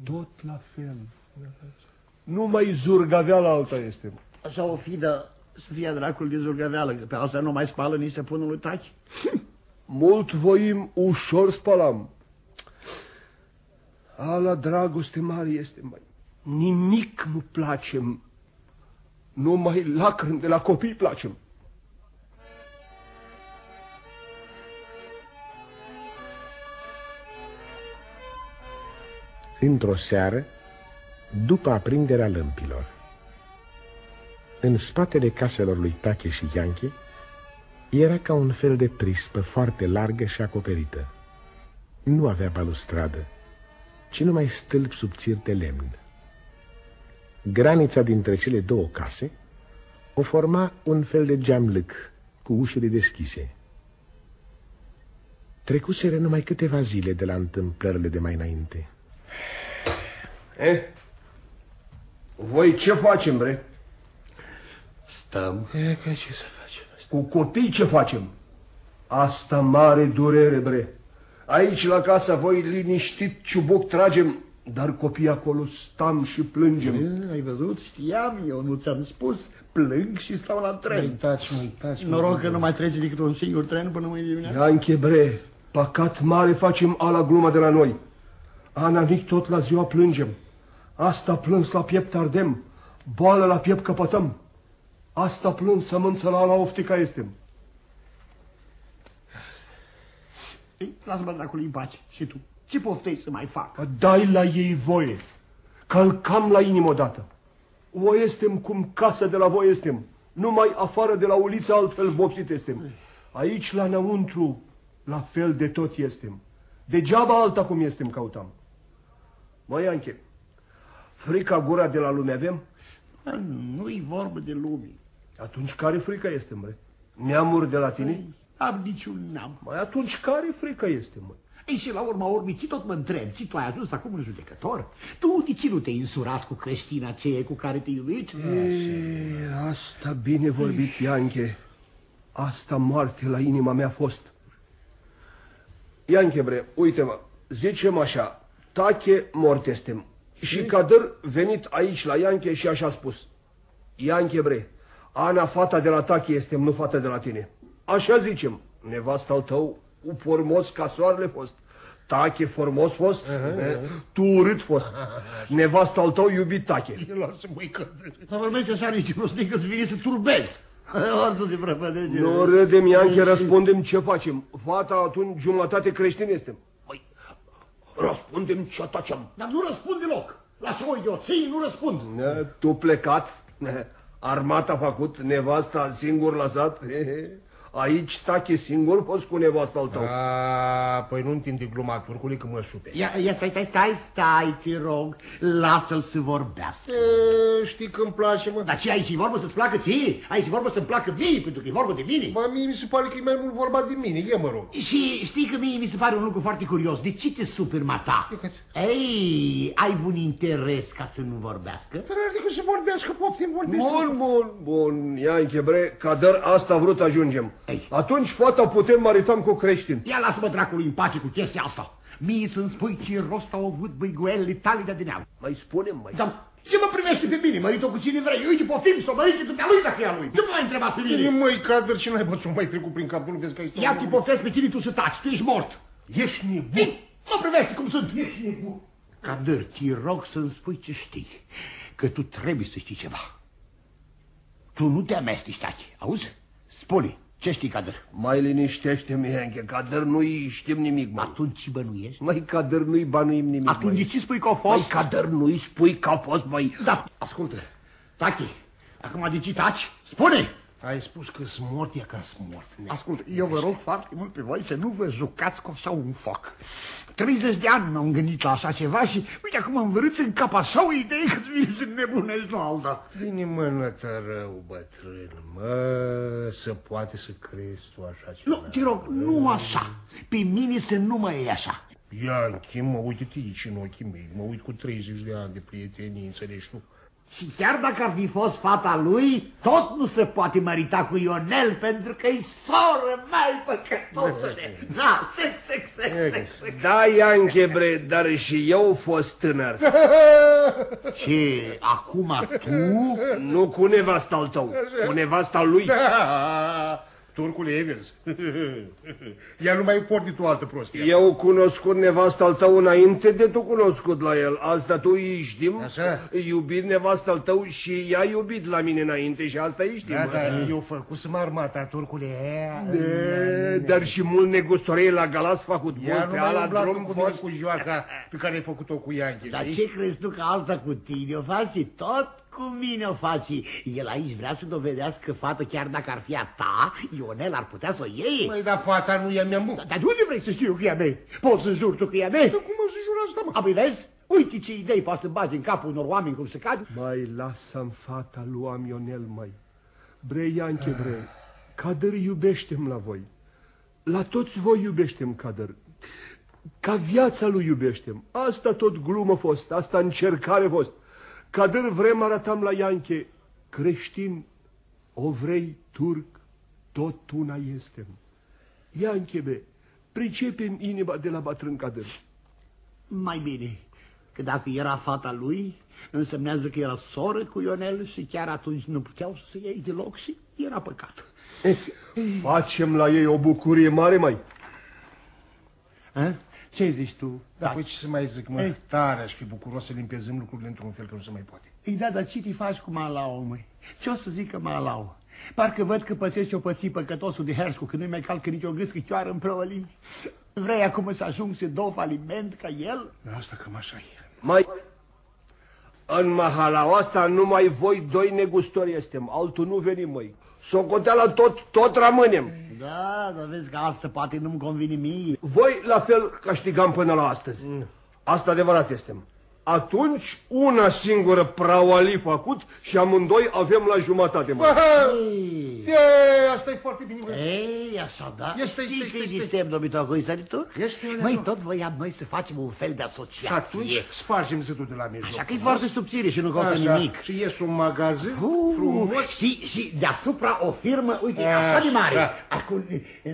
tot la fel. Numai zurgaveala alta este. Așa o fi, dar să fie dracul de zurgaveală, că pe asta nu mai spală nici să pună lui taci. Mult voim, ușor spalam. Ala dragoste mare este mai. Nimic nu placem. Numai lacrimi de la copii placem. Într-o seară, după aprinderea lămpilor. În spatele caselor lui Tache și Ianche era ca un fel de prispă foarte largă și acoperită. Nu avea balustradă, ci numai stâlpi subțiri de lemn. Granița dintre cele două case o forma un fel de geamlâc cu ușile deschise. Trecuseră numai câteva zile de la întâmplările de mai înainte. Eh? Voi ce facem, bre? Stăm. E, că ce să facem? Cu copii ce facem? Asta mare durere, bre. Aici la casa voi liniștit ciuboc tragem, dar copiii acolo stam și plângem. E, ai văzut? Știam, eu nu ți-am spus. Plâng și stau la tren. Mai taci, mai taci. Noroc că nu mai trece decât un singur tren până mâine dimineață. Ianche, bre, păcat mare facem ala gluma de la noi. Ananic tot la ziua plângem. Asta plâns la piept ardem, boală la piept căpătăm. Asta plâns sămânță la la oftica este. Lasă-mă dracului în pace. Și tu? Ce poftei să mai fac? Dai la ei voie. Călcam la inimă odată. O estem cum casă de la voi estem. Numai afară de la uliță altfel vopsit estem. Aici la înăuntru la fel de tot estem. Degeaba alta cum estem căutam. Măi, Anche, frica gura de la lume avem? Nu-i vorbă de lume. Atunci care frica este, măi? Neamuri de la tine? Ei, am niciun neam. Mai atunci care frica este, măi? Ei, și la urma urmii, ce tot mă întreb? Ce tu ai ajuns acum în judecător? Tu de ce nu te-ai însurat cu creștina aceea cu care te-ai iubit? E, asta bine vorbit, Ianche. Asta moarte la inima mea a fost. Ianche, bre, uite-mă, zicem așa, tache mortestem. Și Cadăr venit aici la Ianche și așa a spus. Ianche bre, Ana, fata de la Tachi este, nu fata de la tine. Așa zicem, nevasta al tău, formos ca soarele fost. Tache formos fost, eh, tu urât fost. Nevasta al tău iubit Tache. Lasă, măi, că... Mă vorbește așa niște prostii că-ți vine să turbezi. O să te prăpădege. Nu râdem, Ianche, răspundem ce facem. Fata atunci jumătate creștin este. Măi, răspundem ce atacem. Dar nu răspund deloc. Lasă-mă, idioții, nu răspund. Ne, Tu plecat, ne, armata făcut, nevasta singur lăsat. Aici tache singur poți cu nevasta al tău. A, păi nu întinde gluma turcului că mă șupe. Ia, ia, stai, stai, stai, stai, te rog. Lasă-l să vorbească. E, știi că îmi place, mă. Dar ce, aici e vorba să-ți placă ție? Aici e vorba să-mi placă mie, pentru că e vorba de mine. Bă, mie mi se pare că e mai mult vorba de mine, e mă rog. Și știi că mie mi se pare un lucru foarte curios. De ce te superi, mata? Ei, ai un interes ca să nu vorbească? Dar adică să vorbească, poftim, vorbesc. Bun, bun, bun, Ianche, bre, cadăr, asta a vrut ajungem. Ei. Atunci fata putem maritam cu creștin. Ia lasă-mă dracului în pace cu chestia asta. Mie să-mi spui ce rost au avut băiguelele tale de adineau. Mai spunem, mai. Dar ce mă privește pe mine? Mărit-o cu cine vrei. Uite, poftim să o mărite dumnealui dacă e a lui. Nu mă mai întrebați pe E mine. măi, cadăr, ce n-ai bățul mai trecut prin capul, vezi că ai stat. Ia te poftesc pe tine, tu să taci, tu ești mort. Ești nebun. Ei, mă privește cum sunt. Ești nebun. Cadăr, te rog să-mi spui ce știi. Că tu trebuie să știi ceva. Tu nu te amesteci, taci, auzi? Spune, ce știi, Cadăr? Mai liniștește-mi, Ianche, cadăr nu-i știm nimic, mă. Atunci bănuiești? Mai cadăr nu-i banuim nimic, Atunci de măi. ce spui că au Mai fost? cadăr nu-i spui că au fost, mai. Da, ascultă. Tachi, acum de ce taci? Spune! Ai spus că sunt mort, e ca sunt mort. Ascultă, eu vă rog foarte mult pe voi să nu vă jucați cu așa un foc. 30 de ani m-am gândit la așa ceva și uite acum am vărât în cap așa o idee că vine să nebunești la alta. Bine, mă, nătă rău, bătrân, mă, să poate să crezi tu așa ceva. Nu, te rog, nu așa. Pe mine să nu mă iei așa. Ianchi, mă, uite-te aici în ochii mei, mă uit cu 30 de ani de prietenie, înțelegi tu? Și chiar dacă ar fi fost fata lui, tot nu se poate mărita cu Ionel pentru că e soră mai păcătosule. Da, sex, sex, sex, sex, sex. Da, Ianche, bre, dar și eu fost tânăr. Ce, acum tu? Nu cu nevasta al tău, cu nevasta lui. Da, turcule Evans. Ea nu mai porni tu altă prostie. Eu cunoscut nevasta al tău înainte de tu cunoscut la el. Asta tu îi știm. Așa. Iubit nevasta al tău și ea iubit la mine înainte și asta îi știm. Da, da, eu făcusem armata, turcule. De, dar și mult negustorei la Galas făcut Ea mult nu pe mai ala umblat drum cu mine fost. cu joaca pe care ai făcut-o cu Ianchi. Dar știi? ce crezi tu că asta cu tine o faci? Tot cu mine o faci. El aici vrea să dovedească fată chiar dacă ar fi a ta, Ionel ar putea să o iei. Măi, dar fata nu e a mea, mă. Dar de unde vrei să știu că e a mea? Poți să jur tu că e a mea? Cum o să jur asta, mă? Apoi vezi? Uite ce idei poți să bagi în capul unor oameni cum se cade. Mai lasă-mi fata lui Amionel, mai. Bre, Ianche, bre, Cadăr iubește-mi la voi. La toți voi iubește-mi, Cadăr. Ca viața lui iubește-mi. Asta tot glumă fost, asta încercare fost. Cadăr vrem arătam la Ianche, creștin, o vrei turc, tot una este. Ianche, bre, pricepem inima de la bătrân Cadăr. Mai bine, că dacă era fata lui, însemnează că era soră cu Ionel și chiar atunci nu puteau să se iei deloc și era păcat. Facem la ei o bucurie mare, mai. A? Ce zici tu? Da, păi ce să mai zic, mă? Ei. Tare aș fi bucuros să limpezăm lucrurile într-un fel că nu se mai poate. Ei, da, dar ce te faci cu Malau, măi? Ce o să zică Malau? Parcă văd că pățești ce-o pății păcătosul de Herscu, că nu-i mai calcă nicio gâscă chioară în prăvălii. Vrei acum să ajung să dau faliment ca el? Da, asta cam așa e. Mai... În mahalaua asta numai voi doi negustori estem, altul nu venim, măi. Socoteala tot, tot rămânem. Da, dar vezi că asta poate nu-mi convine mie. Voi la fel câștigam până la astăzi. Asta adevărat estem. Atunci una singură prauali făcut și amândoi avem la jumătate, măi. E, asta e foarte bine, mă. Ei, așa, da? Este, Știți este, că e este. deștept, domnul Coistaritor? Este, Leonel. Măi, tot voiam noi să facem un fel de Și atunci asociație. spargem zidul de la mijloc. Așa că e foarte subțire și nu costă Așa. nimic. Și ies un magazin Uh, frumos Știi, și deasupra o firmă, uite, Așa. așa de mare. Acum,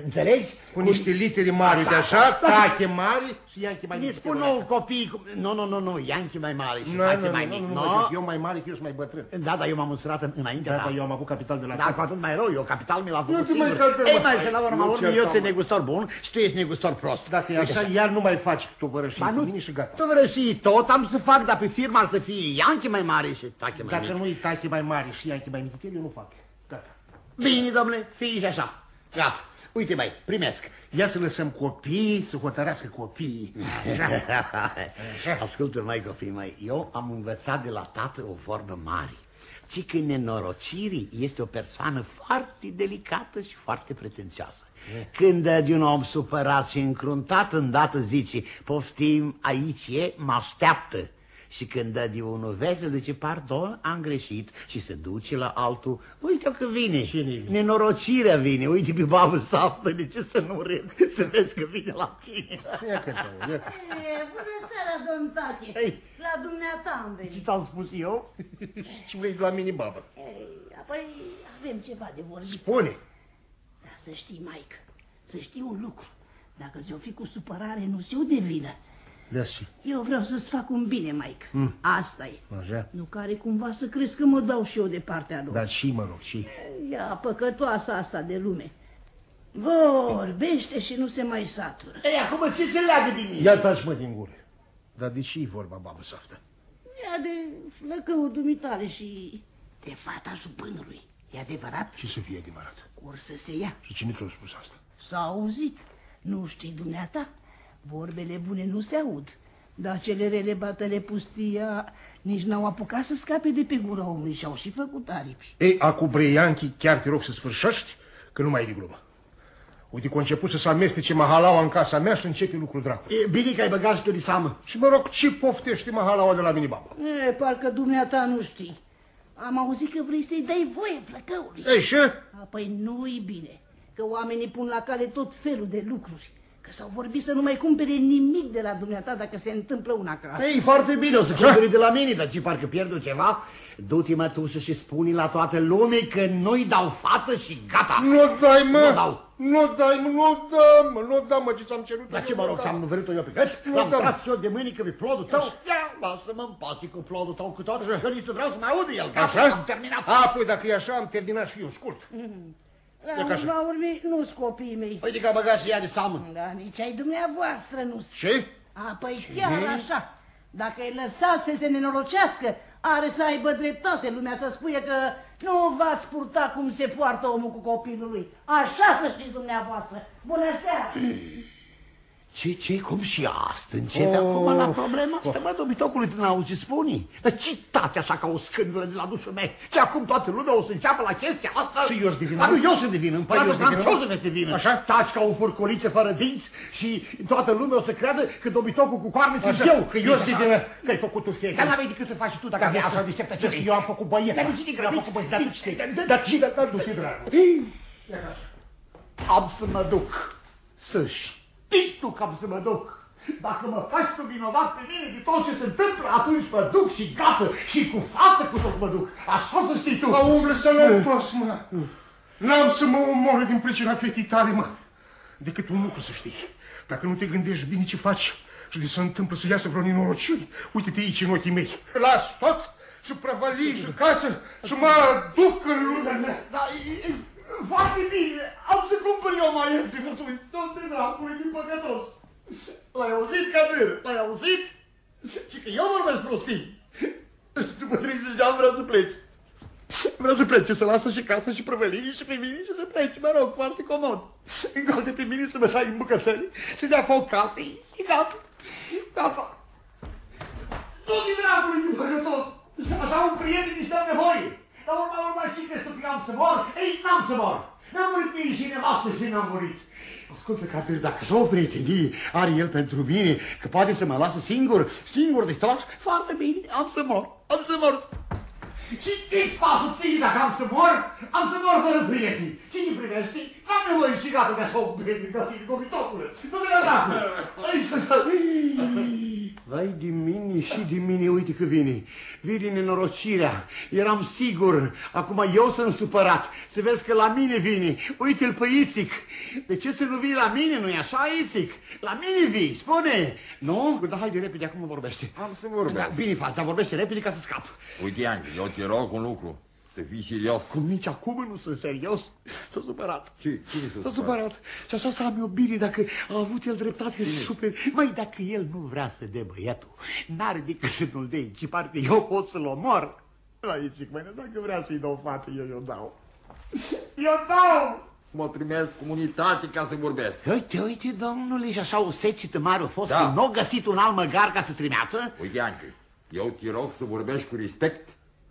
înțelegi? cu niște literi mari de așa, Așa. tache mari și Ianchi mai Ne mici spun pe nou copii, cum... nu, nu, nu, nu, ia Ianchi mai mare și Nu, Tachi nu, mai nu, mic. nu, nu, No? mă, eu mai mare, că eu sunt mai bătrân. Da, dar eu m-am însurat în- înainte, Da, da. dar eu am avut capital de la Da, tată. cu atât mai rău, eu capital mi l-am Nu făcut te mai singur. cade, Ei, mă. mai să la urmă, Nu urmă, eu certa, sunt mă. negustor bun și tu ești negustor prost. Dacă e așa, iar nu mai faci tovărășii Ba cu nu, mine și gata. tu vrei tot am să fac, dar pe firma să fie Ianchi mai mare și Tachi mai Dacă mic. nu-i tache mai mare și iache mai mic, eu nu fac. Gata. Bine, domnule, fii și așa. Gata. Uite, mai, primesc. Ia să lăsăm copiii, să hotărească copiii. Ascultă, mai copii, mai, eu am învățat de la tată o vorbă mare. Ci că nenorocirii este o persoană foarte delicată și foarte pretențioasă. Când dă de un om supărat și încruntat, îndată zice, poftim, aici e, mă așteaptă. Și când dă de unul vesel, zice, pardon, am greșit și se duce la altul. Uite că vine. Cine vine? Nenorocirea vine. Uite pe babă saftă, de ce să nu râd? Să vezi că vine la tine. Ia că ia că. E, bună seara, domn Tache. Ei. La dumneata am venit. Ce ți-am spus eu? Și vrei de la mine, babă. Ei, apoi avem ceva de vorbit. Spune. Dar să știi, Maică, să știi un lucru. Dacă ți-o fi cu supărare, nu se o de vină. Da, și. Eu vreau să-ți fac un bine, Maică. Mm. Asta e. Așa. Nu care cumva să crezi că mă dau și eu de partea lor. Dar și, mă rog, și. Ia păcătoasa asta de lume. Vorbește și nu se mai satură. Ei, acum ce se leagă din mine? Ia taci mă din gură. Dar de ce e vorba, babă saftă? Ia de flăcăul dumitare și de fata jupânului. E adevărat? Ce să fie adevărat? Or să se ia. Și cine ți-a spus asta? S-a auzit. Nu știi dumneata? Vorbele bune nu se aud. Dar cele rele batele pustia nici n-au apucat să scape de pe gura omului și au și făcut aripi. Ei, acu Breianchi, chiar te rog să sfârșești, că nu mai e de glumă. Uite, că a început să se amestece mahalaua în casa mea și începe lucru dracu. E bine că ai băgat și tu de seamă. Și mă rog, ce poftește mahalaua de la mine, babă? E, parcă dumneata nu știi. Am auzit că vrei să-i dai voie flăcăului. Ei, și? Apoi nu-i bine, că oamenii pun la cale tot felul de lucruri. Că s-au vorbit să nu mai cumpere nimic de la dumneata dacă se întâmplă una ca asta. Ei, foarte bine, o să cumperi de la mine, dar ce parcă pierd ceva? Du-te, mătușă, și spune la toată lumea că nu-i dau față și gata. Nu dai, mă! Nu dau. Nu dai, mă, nu da, mă, nu da, mă, ce ți-am cerut. Dar ce eu, mă nu rog, da. să-am vrut eu pe găți? Nu, L-am da. tras eu de mâinică pe plodul tău? Ia, lasă-mă în pace cu plodul tău cu tot, că nici nu vreau să mai aud de el. Gata, Așa? am terminat. A, păi dacă e așa, am terminat și eu, scurt. La ca așa. urma urmei, nu-s copiii mei. Uite că a băgat și ea de seamă. Da, nici ai dumneavoastră nu Ce? A, păi chiar așa. Dacă îi lăsați să se nenorocească, are să aibă dreptate lumea să spune că nu va purta cum se poartă omul cu copilul lui. Așa să știți dumneavoastră. Bună seara! Ce, ce, cum și asta? Începe Oh. acum la problema asta, mă, dobitocului, tu n-auzi ce spune? Dar ce taci așa ca o scândură de la dușul meu? Ce acum toată lumea o să înceapă la chestia asta? Și eu sunt de vină, Dar nu, mă? eu sunt de vină, împăratul eu sunt de Franț, vină, eu sunt de vină. Așa? Taci ca o furcoliță fără dinți și toată lumea o să creadă că dobitocul cu coarne sunt Așa, eu. că eu sunt de vină, că ai făcut tu Dar fiecare. n-aveai decât să faci și tu dacă Dar aveai vezi așa că- deșteaptă vezi că eu am făcut băieta. Dar nu știi Eu am grăbit? făcut băieta, dar Știi, știi, dar- dar și, dar, dar, du-te, dragul. Am să mă duc. Să știi tu că am să mă duc. Dacă mă faci tu vinovat pe mine de tot ce se întâmplă, atunci mă duc și gata. Și cu fată cu tot mă duc. Așa să știi tu. Mă umblă sănătos, mă. N-am să mă omor din pricina fetii tale, mă. Decât un lucru să știi. Dacă nu te gândești bine ce faci și de se întâmplă să iasă vreo nenorocire, uite-te aici în ochii mei. Las tot și prăvălii și casă și mă duc în lumea mea. Da, e, e, foarte bine. Am să cumpăr eu mai ieftin fătui. Tot de dracului din păcătos. L-ai auzit, Cadir? L-ai auzit? Și că eu vorbesc prostii. După 30 de ani vreau să pleci. Vreau să plece, să lasă și casă și prăvălii și pe mine și să pleci, mă rog, foarte comod. Încă de pe mine să mă dai în bucățări, să dea foc casei și gata. Gata. Du-te dracului din păcătos. Așa un prieten nici n-am nevoie. Dar urma urma și crezi tu că am să mor? Ei, n-am să mor. N-am murit mie și nevastă și n-am murit. Ascultă, Cadir, dacă s-o prietenie are el pentru mine, că poate să mă lasă singur, singur de tot, foarte bine, am să mor, am să mor. Și ce-ți pasă ție dacă am să mor? Am să mor fără prieteni. Cine privește? N-am nevoie și gata de așa un prieten ca tine, dobitocule. Nu te la dracu. Ai să... Vai de mine și de mine, uite că vine. Vine nenorocirea. Eram sigur. Acum eu sunt supărat. Să vezi că la mine vine. Uite-l pe Ițic. De ce să nu vii la mine, nu-i așa, Ițic? La mine vii, spune. Nu? Da, hai de repede, acum vorbește. Am să vorbesc. Da, bine faci, dar vorbește repede ca să scap. Uite, Ianchi, eu te rog un lucru. Să fii serios. Cum nici acum nu sunt serios. S-a supărat. Ce? Cine s-a S-a supărat? supărat. Și așa să am eu bine dacă a avut el dreptate că super. Mai dacă el nu vrea să dea băiatul, n-are decât să nu-l dea, ci parcă eu pot să-l omor. La zic, măi, dacă vrea să-i dau fată, eu i-o dau. Eu dau! Mă trimis comunitate ca să vorbesc. Uite, uite, domnule, și așa o secită mare a fost, Da. că nu a găsit un alt măgar ca să trimeată. Uite, Ianchi, eu te rog să vorbești cu respect, că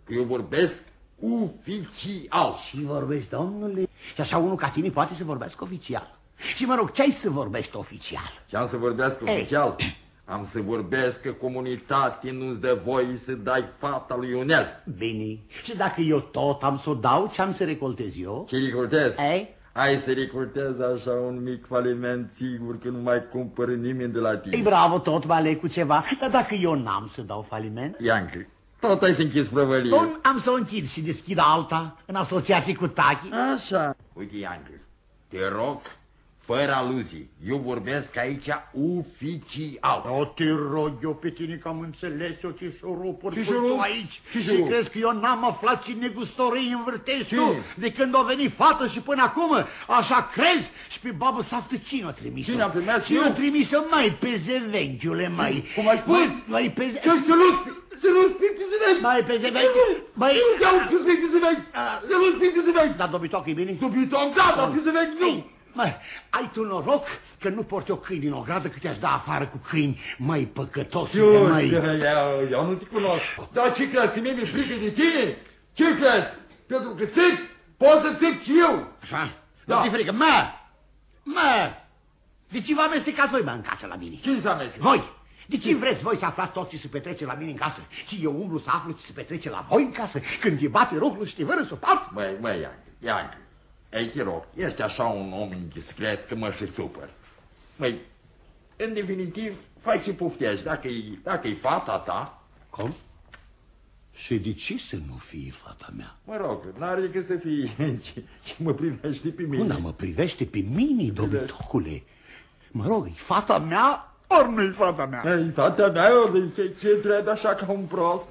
eu vorbesc oficial. Și vorbești, domnule, și așa unul ca tine poate să vorbească oficial. Și mă rog, ce-ai să vorbești oficial? Și am să vorbesc Ei. oficial. Am să vorbesc că comunitate nu-ți dă voie să dai fata lui Ionel. Bine. Și dacă eu tot am să o dau, ce am să recoltez eu? Ce recoltezi? Ei? Hai să recoltezi așa un mic faliment sigur că nu mai cumpără nimeni de la Ei, tine. bravo, tot mă aleg cu ceva. Dar dacă eu n-am să dau faliment, Ianchi, tot ai să închizi prăvălie. bun, am să o închid și deschid alta în asociație cu Tachi. Așa. Uite, Ianchi, te rog, fără aluzii, eu vorbesc aici oficial. O, te rog eu pe tine că am înțeles eu ce șurupuri Ce pui șurup? tu aici. Ce și șurup? crezi că eu n-am aflat ce negustorii învârtești Ce? tu? De când a venit fată și până acum, așa crezi? Și pe babă saftă cine a trimis Cine a trimis? Cine Eu? a trimis-o? Mai pe zevengiule, mai. Cum ai spus? Mai, mai pe ze... Să nu să nu spui pe zăvechi! Mai pe zevengi. Mai... Nu te-au că spui pe zăvechi! Să nu spui pe zăvechi! Dar dobitoc e bine? Dubitom, da, dar pe zăvechi nu! Măi, ai tu noroc că nu porți o câini în ogradă că te-aș da afară cu câini mai păcătos. Eu, mai... eu, eu nu te cunosc. Dar ce crezi, că mie mi-e frică de tine? Ce crezi? Pentru că țip, pot să țip și eu. Așa? Da. Nu te frică. Mă! Mă! De ce vă amestecați voi, mă, în casă la mine? Cine s-a amestecat? Voi! De ce vreți voi să aflați tot ce se petrece la mine în casă? Și eu umblu să aflu ce se petrece la voi în casă? Când e bate rocul și te vără sopat? Măi, măi, Iancu, Iancu, ei te rog, ești așa un om indiscret că mă și supăr. Măi, în definitiv, fai ce poftești. Dacă e, dacă e fata ta, Cum? Și de ce să nu fie fata mea? mă rog, n-are decât să fie ce, ce mă privește pe mine. Una mă privește pe mine, dobitocule. Mă rog, e fata mea, ori nu-i fata mea? Ei, fata mea, de ce, ce trebuie așa ca un prost?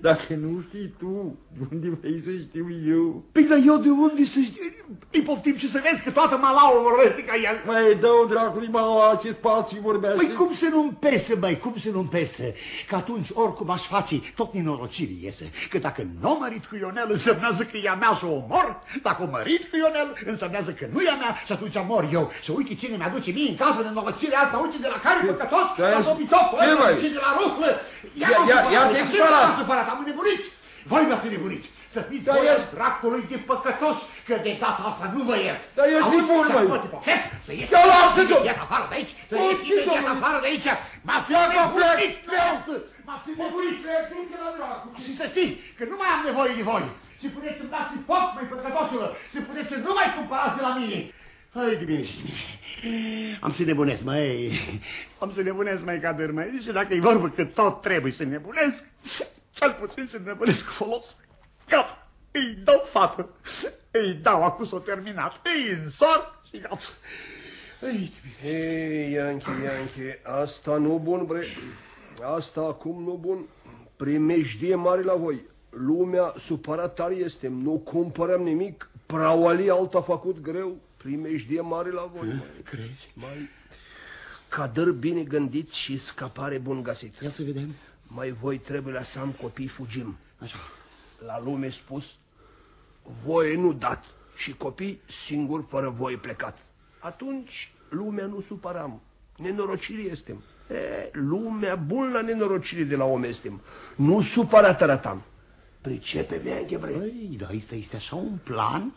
Dacă nu știi tu, de unde vrei să știu eu? Păi, dar eu de unde să știu? Îi poftim și să vezi că toată malaua vorbește ca el. Măi, dă-o dracului mă ce spațiu vorbește. Păi cum să nu-mi pese, băi, cum să nu-mi pese? Că atunci, oricum aș face, tot nenorocirii iese. Că dacă nu o mărit cu Ionel, însemnează că e a mea și o omor. Dacă o mărit cu Ionel, însemnează că nu e a mea și atunci mor eu. Și uite cine mi-aduce mie în casă nenorocirea asta, uite de la care păcătos, Da, la Sobitop, ce, băi? și de la ruhlă. Ia- ia- ia te supărat. am supărat, am înnebunit. Voi v-ați înnebunit. Să fiți Da, voi eu- ați dracului de păcătoși, că de data asta nu vă iert. Da, eu știu Auzi, bun, și băi. acum te poftesc Să ieși Da, lasă-te. imediat afară de aici, să O, ieși știu, imediat domnule. afară de aici. M-a fi Gata, plec, nebunit, plec. M-a fi nebunit. Și să știi că nu mai am nevoie de voi. Și puteți să-mi dați foc, mai păcătosulă. Și puteți să nu mai cumpărați de la mine. Hai de bine și bine. Am să nebunesc, măi. Am să nebunesc, mai cadăr, mai. Și dacă e vorba că tot trebuie să nebunesc, cel puțin să nebunesc cu folos. Gata. Îi dau fată. Îi dau, acum s-o terminat. Îi însor și gata. Îi, Ei, Ianchi, Ianchi, asta nu bun, bre. Asta acum nu bun. Primejdie mare la voi. Lumea supărat tare este. Nu cumpărăm nimic. Praoali alta făcut greu. Primejdie mare la voi. mai. crezi? Mai cadăr bine gândit și scapare bun găsit. Ia să vedem. Mai voi trebuie lăsam copii fugim. Așa. La lume spus, voie nu dat și copii singur fără voie plecat. Atunci lumea nu supăram. Nenorocire este. E, lumea bun la nenorocire de la om este. Nu supărat arătam. Pricepe, veche, bre. Păi, da, este, este așa un plan?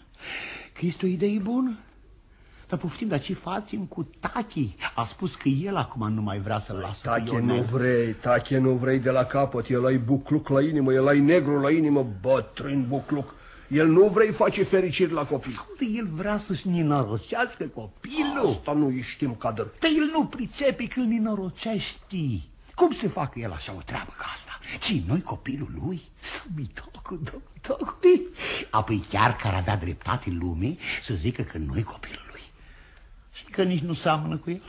Că este o idee bună? Dar poftim, dar ce facem cu Tachi? A spus că el acum nu mai vrea să-l lasă pe Tache Ionel. nu vrei, tache nu vrei de la capăt, el ai bucluc la inimă, el ai negru la inimă, bătrân bucluc. El nu vrei face fericiri la copii. Unde el vrea să-și nenorocească copilul? Asta nu îi știm, cadăr. Dar el nu pricepe că îl nenorocești. Cum se facă el așa o treabă ca asta? Ci noi copilul lui? Mitocul, mitocul. Apoi chiar că ar avea dreptate în lume să zică că noi copilul lui. Și că nici nu seamănă cu el.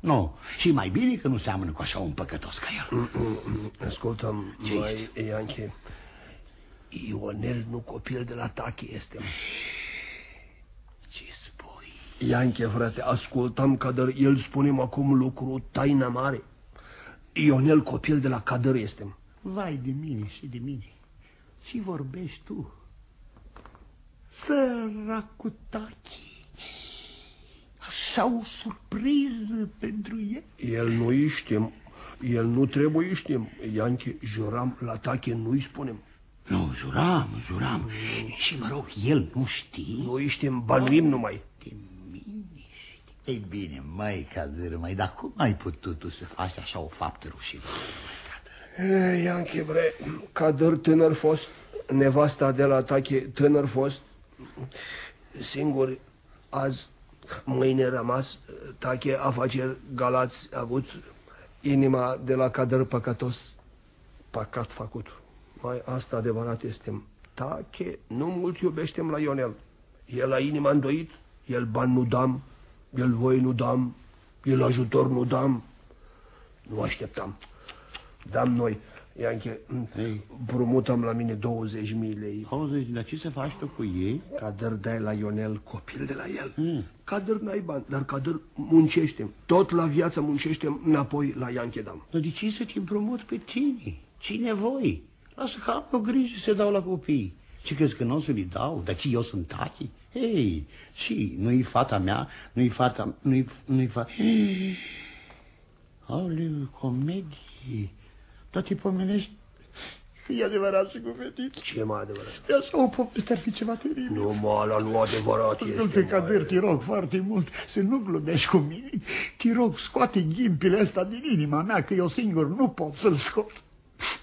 Nu, și mai bine că nu seamănă cu așa un păcătos ca el. Mm, mm, mm. Ascultăm, mai Ianche. Ionel nu copil de la Tachi este. Ce spui? Ianche, frate, ascultam Cadăr, el spunem acum lucru taină mare. Ionel copil de la Cadăr este. Vai de mine și de mine. Ce vorbești tu? Săracul Tachi. Așa o surpriză pentru el. El nu știm. El nu trebuie știm. Ianche, juram la Tachi, nu-i spunem. Nu, juram, juram. Mm. Și mă rog, el nu știe. Nu știm, banuim numai. De mine știi. Ei bine, mai Cadâr, mai, dar cum ai putut tu să faci așa o faptă rușinoasă, mai Cadâr? Ianche, bre, Cadâr tânăr fost, nevasta de la Tache tânăr fost, singur azi, mâine rămas, Tache afaceri galați avut, inima de la Cadâr păcătos, păcat făcut. Mai asta adevărat este. Tache, nu mult iubeștem la Ionel. El la inima îndoit, el bani nu dam, el voi nu dam, el ajutor nu dam. Nu așteptam. Dam noi. Ianche, promutăm la mine 20 mii lei. 20? Dar ce să faci tu cu ei? Cadăr dai la Ionel copil de la el. Mm. Cadăr n-ai bani, dar Cadăr muncește. Tot la viață muncește înapoi la Ianche dam. Dar de ce să te împrumut pe tine? Cine voi? Lasă că am o grijă să dau la copii. Și crezi că nu o să li dau? Dar ce eu sunt tachi? Hei, și nu-i fata mea, nu-i fata, nu-i, nu-i fata... Aoleu, comedie. Dar te pomenești că e adevărat și cu fetiță. Ce mai adevărat? E așa o poveste ar fi ceva teribil. Nu, mă, la nu adevărat este. Nu te cader, te rog foarte mult să nu glumești cu mine. Te rog, scoate ghimpile ăsta din inima mea, că eu singur nu pot să-l scot.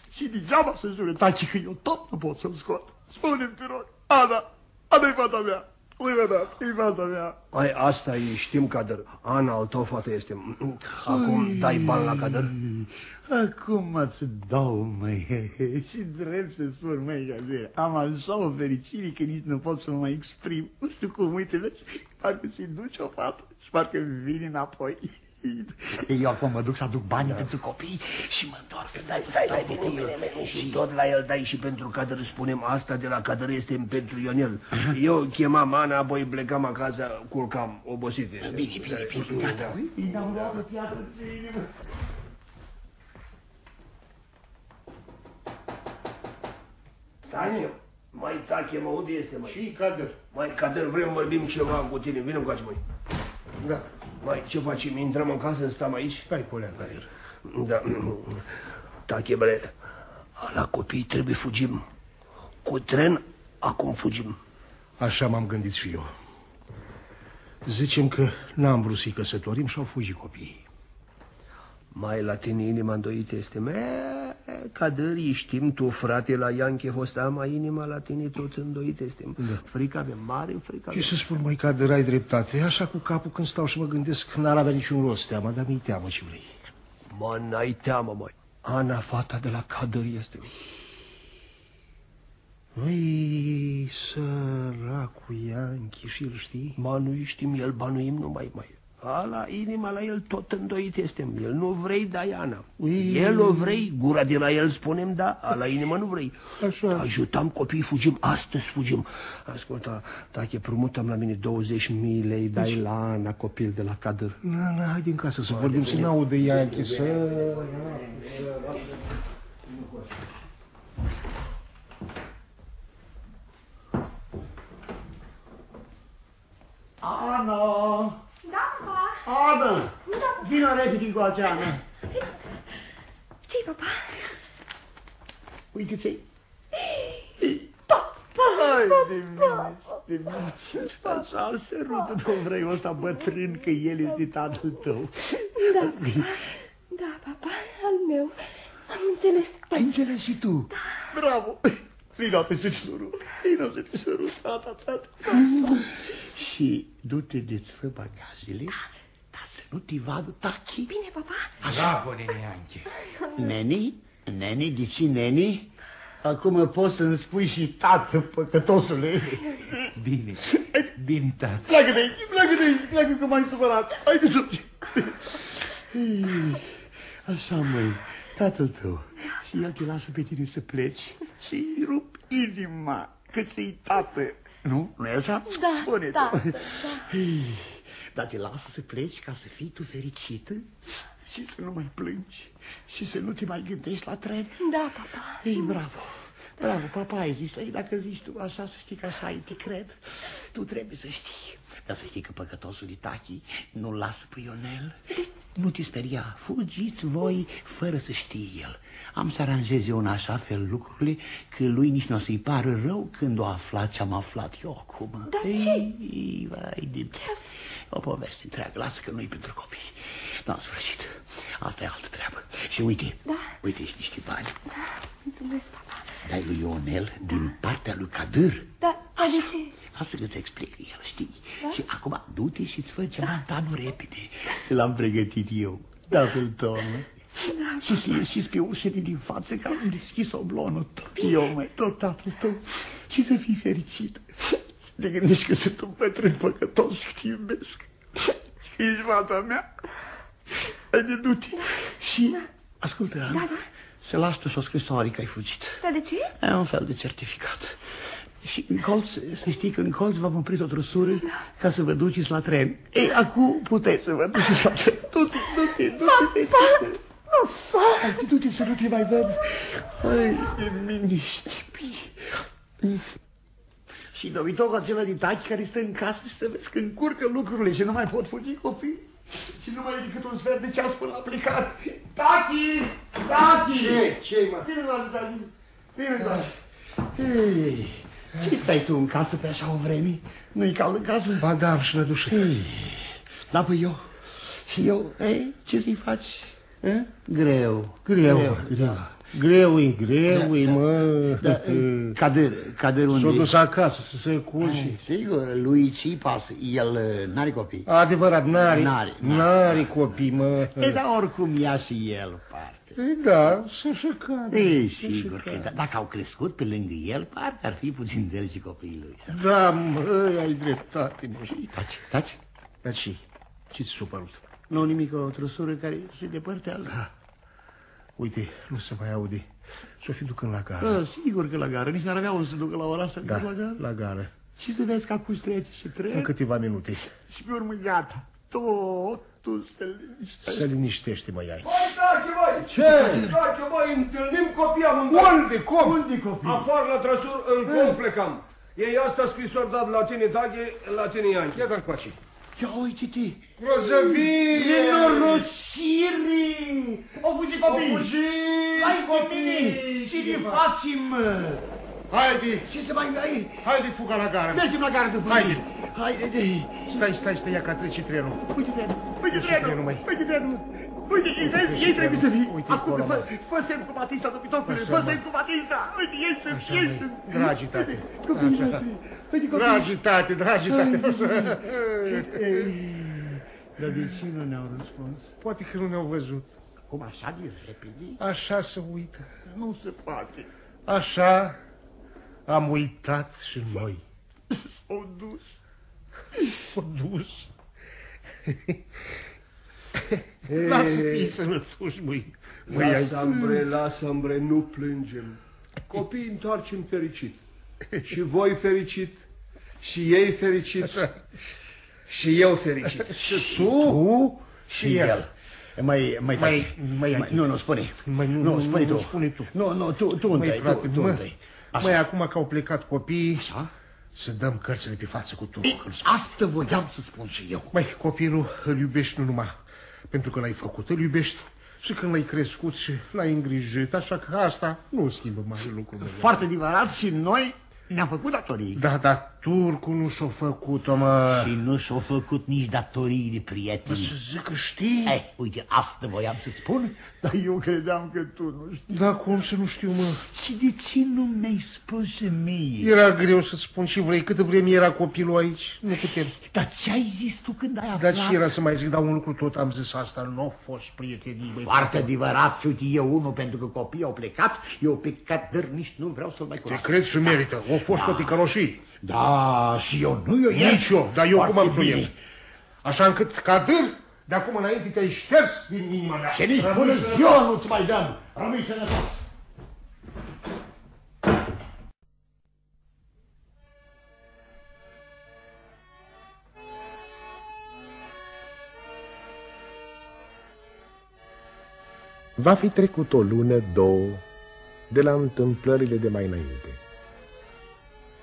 Și degeaba să jure taci că eu tot nu pot să-l scot. Spune-mi, te rog, Ana, Ana-i fata mea. Adevărat, e fata mea. Ai, asta e, știm, Cadăr. Ana, al tău fată este. Acum dai bani la Cadăr? Acum îți dau, măi, și drept să spun, măi, Cadăr. Am așa o fericire că nici nu pot să mă mai exprim. Nu știu cum, uite, vezi, parcă se duce o fată și parcă vine înapoi. Eu acum mă duc să aduc banii da. pentru copii și mă întorc. Stai, stai, stai, de tine, Și tot la el dai și pentru cadăr, spunem asta de la cadăr este pentru Ionel. Eu chemam Ana, apoi plecam acasă, culcam, obosit. Bine, bine, bine, gata. Îi dau luat piatră de inimă. Tache, mai tache, mă, unde este, mai? Și cadăr. Mai cadăr, vrem vorbim ceva cu tine, vină cu mai. Da. Mai, ce facem? Intrăm în casă, stăm aici? Stai, colega. Da. Tache, bre, la copii trebuie fugim. Cu tren, acum fugim. Așa m-am gândit și eu. Zicem că n-am vrut să-i căsătorim și au fugit copiii. Mai la tine inima îndoită este mea, cadării știm tu, frate, la Ianche Hosta, mai inima la tine tot îndoit este. Da. Frică avem, mare frică avem. Ce să spun, mai cadăr, ai dreptate. Așa cu capul când stau și mă gândesc, n-ar avea niciun rost teama, dar mi-i teamă și vrei. Mă, n-ai teamă, măi. Ana, fata de la cadăr este. Măi, săracul Ianchi și el știi? Mă, nu știm, el banuim numai, mai. Ala, inima la el tot îndoit este. El nu vrei Diana. Ui. El o vrei, gura de la el spunem da, la inima nu vrei. Așa. Ajutam copii, fugim, astăzi fugim. Asculta, dacă promutăm la mine 20 mii lei, dai la Ana, copil de la cadăr. Na, na, hai din casă să vorbim, să n-audă ea închisă. Ana! Da, papa. Ana! Da. Vino repede cu aceea mea. Ce-i, papa? Uite ce-i. Papa! Hai de mine, de mine. Așa se rudă pe vrei ăsta bătrân că el este tatăl tău. Da, da, papa, al meu. Am înțeles. Ai înțeles și tu? Da. Bravo. Vino să te surut. Vino să te surut, tata, tata. Și du-te de-ți fă bagajele, da, da să nu te vadă tachi? Bine, papa. Bravo, nene Anche. Neni? Neni? De ce neni? Acum poți să-mi spui și tată, păcătosule. Bine, bine, tată. Pleacă de aici, pleacă de aici, pleacă că m-ai supărat. Haide să Așa, măi, tatăl tău. Și el te lasă pe tine să pleci și îi rup inima, că ți-i tată. Nu? Nu e așa? Da, Spune da, tu. da. Ei, Dar te lasă să pleci ca să fii tu fericită și să nu mai plângi și să nu te mai gândești la tren. Da, papa. Ei, bravo. Bravo, papa, ai zis, ei, dacă zici tu așa, să știi că așa e, te cred. Tu trebuie să știi. Dar să știi că păcătosul de Tachi nu-l lasă pe Ionel. Nu te speria, fugiți voi fără să știe el. Am să aranjez eu în așa fel lucrurile că lui nici nu o să-i pară rău când o afla ce am aflat eu acum. Dar ce? Ei, vai de... O poveste întreagă, lasă că nu-i pentru copii. Dar în sfârșit, asta e altă treabă. Și uite, Da. uite, și niște bani. Mulțumesc, papa. Dai lui Ionel din partea lui Cadir. Da, dar de ce? Lasă că-ți explică el, știi? Și acum du-te și-ți fă ceva tanul repede. Să l-am pregătit eu, tatăl tău, mă. Și să ieșiți pe ușă de din față că am deschis oblonul tot eu, măi, tot tatăl tău. Și să fii fericit. Să te gândești că sunt un bătrân păcătos și că te iubesc. Și că ești fata mea. Haide, du-te. Și, ascultă, da, da. să lași tu și o scrisoare că ai fugit. Dar de ce? E un fel de certificat. Și în colț, să știi că în colț v-am oprit o trusură ca să vă duceți la tren. Ei, acum puteți să vă duceți la tren. Du-te, du-te, du-te, du-te. Hai, du-te să nu te mai văd. Hai, de miniști. Și dobitocul acela din tachi care stă în casă și să vezi că încurcă lucrurile și nu mai pot fugi copii. Și nu mai e decât un sfert de ceas până la plecare. Tachi! Tachi! Ce? Ce, mă? Bine, Doamne, Tachi! Bine, Doamne! Ei, ce stai tu în casă pe așa o vreme? Nu-i cald în casă? Ba da, și nădușit. Ei, da, păi eu, și eu, ei, ce să-i faci? Eh? Greu. Greu, greu. greu. Greu e, greu e, mă. Da, Cader, Cader unde S-a dus acasă să se culce. Ai, Sigur, lui ce pasă? El uh, n-are copii. Adevărat, n-are, N-are, n-are copii, mă. E, dar oricum ia și el parte. E, da, să și cadă. E, sigur că da, dacă au crescut pe lângă el, parcă ar fi puțin de el și copiii lui. Da, mă, ai dreptate, mă. Taci, taci. Dar ce? Ce-ți supărut? Nu nimic, o trusură care se depărtează. Da. Uite, nu se mai aude. S-o fi ducând la gară. Da, sigur că la gară, nici n-ar avea unde să ducă la ora asta Da, decât la gară. la gară. Și să vezi că acum trece și În trece câteva minute. și pe urmă gata. Totul se liniștește. Se liniștește, mă, iai. Băi, tache, băi! Ce? Tache, băi, întâlnim copii amândoi. Unde? Cum? Unde copii? Afară la trăsur, în col plecam. Ei asta scrisor dat la tine, Tache, la tine, Ianchi. Ia dar coace. Ia uite-te! Grozăvie! Nenorocire! Au fugit copii! Au fugit Hai cu mine! copiii! Ce ne facem? Haide, Ce se mai... Hai, haide, fuga la gară. mergem la gară după Haide. ei. Haide, de... Stai, stai, stai, ia că trece trenul. Uite trenul! Uite trenul, trenul! măi. Uite trenul! Uite, ei, vezi, ei trebuie să fie. Uite Ascultă, acolo, fă, fă semn cu Batista, dobitocule, Fă fă semn, semn cu Batista. Uite, ei sunt, Așa, ei măi. sunt. Dragii tati. Uite, copiii Așa. noștri. Uite, copiii. Dragii tate, dragii tate. Dar de ce nu ne-au răspuns? Poate că nu ne-au văzut. Cum așa de repede? Așa se uită. Nu se poate. Așa am uitat și noi. S-au dus. S-a dus. Lasă fii sănătoși, măi. Măi, ai... Lasă, Ambre, lasă, Ambre, nu plângem. Copiii întoarcem fericit. Și voi fericit, și ei fericit, și eu fericit. Și tu Și el. Mai, mai, Mai- mai- mai, nu, nu, spune. Mai nu- nu, nu- spune nu, tu. spune tu. Nu, nu, tu, tu Măi, întâi, frate, tu, tu mă, întâi. Așa. măi, acum că au plecat copiii, Așa? să dăm cărțile pe față cu tu. Ei, Asta voiam să spun și eu. Măi, copilul îl iubești nu numai pentru că l-ai făcut, îl iubești și când l-ai crescut și l-ai îngrijit, așa că asta nu schimbă mare lucru. mă. Foarte adevărat și noi ne-am făcut datorii. Da, da, turcul nu și-a făcut-o, mă. Și nu și-a făcut nici datorii de Bă, prieteni. să zic că știi? Eh, uite, asta voiam să-ți spun, dar eu credeam că tu nu știi. Da, cum să nu știu, mă? Și de ce nu mi-ai spus și mie? Era greu să spun și vrei. Câtă vreme era copilul aici, nu putem. Dar ce ai zis tu când ai aflat? Dar și era să mai zic, dar un lucru tot am zis asta, nu a fost prietenii, băi. Foarte adevărat, și uite, eu unul, pentru că copiii au plecat, eu pe Cadăr nici nu vreau să-l mai Te cunosc. cred și merită. Au fost da. ticăloșii. Da, și eu nu, eu iert. Nici eu, dar eu Foarte cum am să bine. iert? Așa încât cadâr, de acum înainte te-ai șters din inima mea. Și nici Rămâi bună sănătos. ziua nu-ți mai dăm. Rămâi sănătos. Va fi trecut o lună, două, de la întâmplările de mai înainte.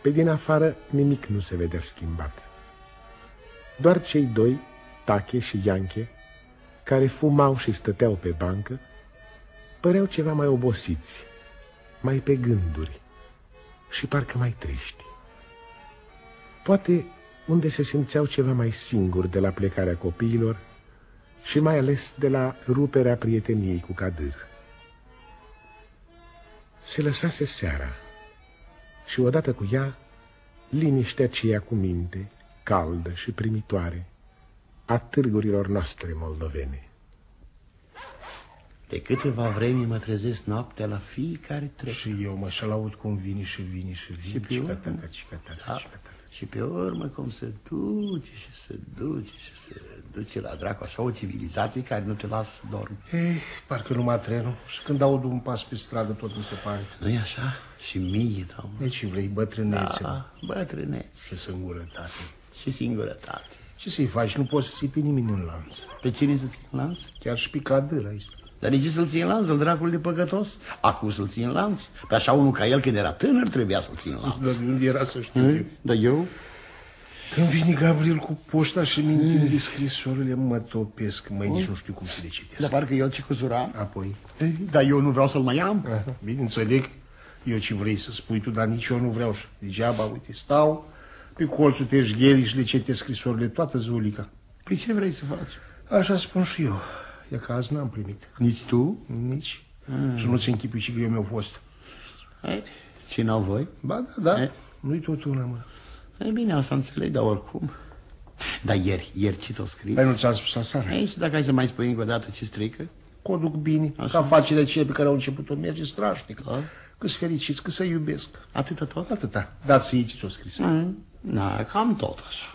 Pe din afară nimic nu se vedea schimbat. Doar cei doi, Tache și Ianche, care fumau și stăteau pe bancă, păreau ceva mai obosiți, mai pe gânduri și parcă mai triști. Poate unde se simțeau ceva mai singuri de la plecarea copiilor și mai ales de la ruperea prieteniei cu Cadâr. Se lăsase seara și odată cu ea liniștea aceea cu minte, caldă și primitoare a târgurilor noastre moldovene. De câteva vreme mă trezesc noaptea la fiecare trec. Și eu mă și aud cum vine și vine și vine. Și pe urmă? Cica-taca, cica-taca, Da. Cica-taca. Și pe urmă cum se duce și se duce și se duce la dracu așa o civilizație care nu te lasă să dormi. Eh, parcă numai trenul și când aud un pas pe stradă tot mi se pare. nu e așa? Și mie, domnule. Deci vrei bătrânețe da. Da, bătrâneți și singurătate. și singurătate. Ce să-i faci? Nu poți să ții pe nimeni în lanț. Pe cine să ții în lanț? Chiar și pe cadâra este. Dar de ce să-l ții în lanț, îl dracul de păcătos? Acum să-l ții în lanț? Pe așa unul ca el, când era tânăr, trebuia să-l ții în lanț. Dar de unde era să știu eu? Dar eu? Când vine Gabriel cu poșta și mintile de scrisorile, mă topesc, măi, nici nu știu cum să le citesc. Dar parcă eu ce cu zura. Apoi, Dar eu nu vreau să-l mai am. aha, bine, înțeleg eu ce vrei să spui tu, dar nici eu nu vreau. și Degeaba, uite, stau pe colțul teșghelii și le citesc scrisorile toată zulica. Păi ce vrei să faci? Așa spun și eu. E că azi n-am primit. Nici tu? Nici. Și nu-ți închipui ce greu mi-au fost. Ei, și n-au voi? Ba, da, da. E? Nu-i tot una, mă. E bine, asta înțeleg, dar oricum. Dar ieri, ieri ce t-o scris? Păi nu ți-am spus aseară. Ei, și dacă ai să mai spui încă o dată ce strică? Că o duc bine, Așa. ca afacerea aceea pe care au început-o merge strașnic. Da. Cât fericiți, cât să iubesc. Atâta tot? Atâta. Dați ei ce ți-o scris. Mm, Na, cam tot așa.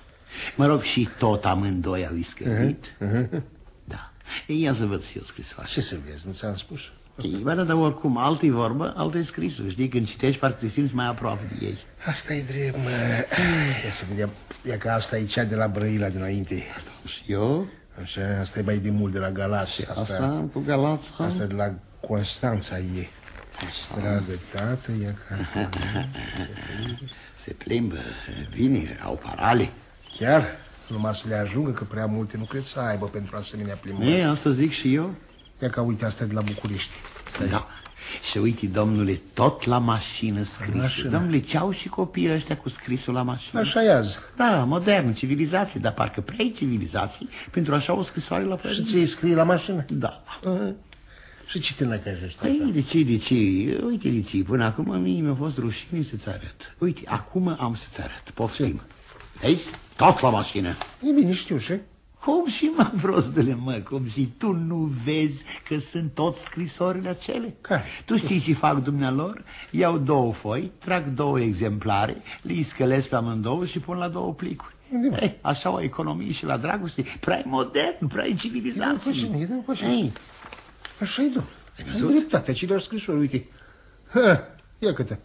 Mă rog, și tot amândoi au iscărit. Da. Ei, ia să văd și eu scrisoare. Ce să vezi, nu ți-am spus? Ei, bă, da, dar oricum, altă vorbă, altă scrisul. Știi, când citești, parcă te simți mai aproape de ei. Asta e drept, mă. Ia să vedem. Ia că asta e cea de la Brăila dinainte. Și eu, Așa, asta e mai de mult de la Galați. asta, Asta, cu Galața. asta de la Constanța e. Dragă tată, ia ca... Se plimbă, bine, au parale. Chiar? Numai să le ajungă, că prea multe nu cred să aibă pentru asemenea plimbări. E, asta zic și eu. Ia ca uite, asta e de la București. Stai. Da. Și uite, domnule, tot la mașină scris. mașină. Domnule, ce au și copiii ăștia cu scrisul la mașină? Așa e azi. Da, modern, civilizație, dar parcă prea civilizații pentru așa o scrisoare la Și părinți. ți-i scrie la mașină? Da. Și ce te năcăjești? Păi, de ce, de ce? Uite, de ce? Până acum mie mi-a fost rușine să-ți arăt. Uite, acum am să-ți arăt. Poftim. Vezi? Tot la mașină. E bine, știu și... Cum și mă, prostule, mă, cum și tu nu vezi că sunt tot scrisorile acele? Care? Tu știi ce fac dumnealor? Iau două foi, trag două exemplare, le scălesc pe amândouă și pun la două plicuri. Ei, așa o economie și la dragoste. Prea e modern, prea e civilizație. Da, cu cine, da, cu cine. Ei, Așa-i, domnule. Ai văzut? dreptate, cine au scris uite. Ha, ia câte.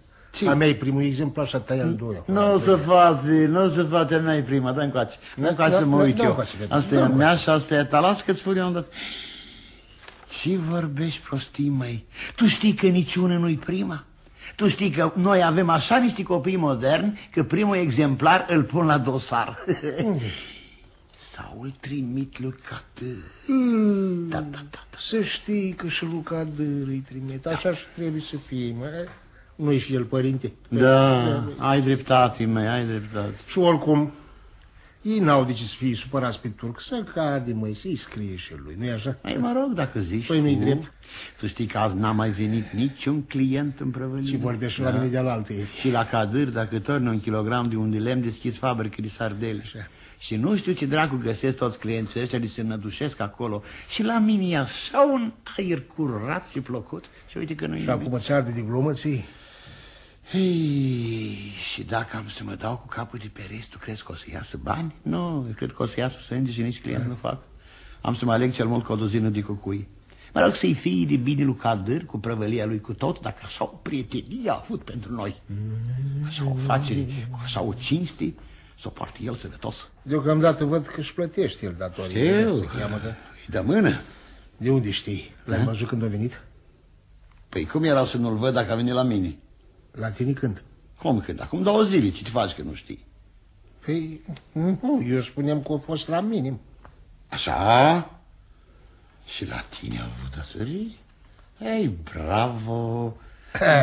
A mea e primul exemplu, așa tăia în doi. acum. nu se face, nu se face a mea e prima, dă încoace. Dă încoace da, să mă da, uit da, eu. încoace, vede. Asta e Da, a mea și asta e a ta. Lasă că-ți spun eu îndată. Ce vorbești prostii, măi? Tu știi că niciuna nu-i prima? Tu știi că noi avem așa niște copii moderni că primul exemplar îl pun la dosar. Sau îl trimit lui Catâr. Da, da, da, da. Să știi că și Luca Dâr îi trimite. Așa și trebuie să fie, mă. Nu e și el părinte? Da, ai dreptate, măi, ai dreptate. Și oricum, ei n-au de ce să fie supărați pe turc, să cade, măi, să-i scrie și lui, nu-i așa? Ei, mă rog, dacă zici Păi nu-i tu, drept. Tu știi că azi n-a mai venit niciun client în prăvălie. Și vorbește și la mine de-al altă Și la Cadir, dacă torni un kilogram de un de lemn, deschis fabrică de sardele. Așa. Și nu știu ce dracu găsesc toți clienții ăștia de se nădușesc acolo. Și la mine e așa un aer curat și plăcut. Și uite că nu-i Și acum ți arde de glumă, ții? Hei, și dacă am să mă dau cu capul de pereți, tu crezi că o să iasă bani? Nu, eu cred că o să iasă sânge și nici client nu fac. Am să mă aleg cel mult cu o duzină de cucui. Mă rog să-i fie de bine lui Cadir, cu prăvălia lui cu tot, dacă așa o prietenie a avut pentru noi. Așa o facere, cu așa o cinste, să o poarte el sănătos. Deocamdată văd că își plătește el datorii. Știu. Se cheamă că... Îi dă mână. De unde știi? L-ai Da? văzut când a venit? Păi cum era să nu-l văd dacă a venit la mine? La tine când? Cum când? Acum două zile, ce te faci că nu știi? Păi, nu, eu spuneam că a fost la minim. Așa? Și la tine a avut datorii? Ei, bravo!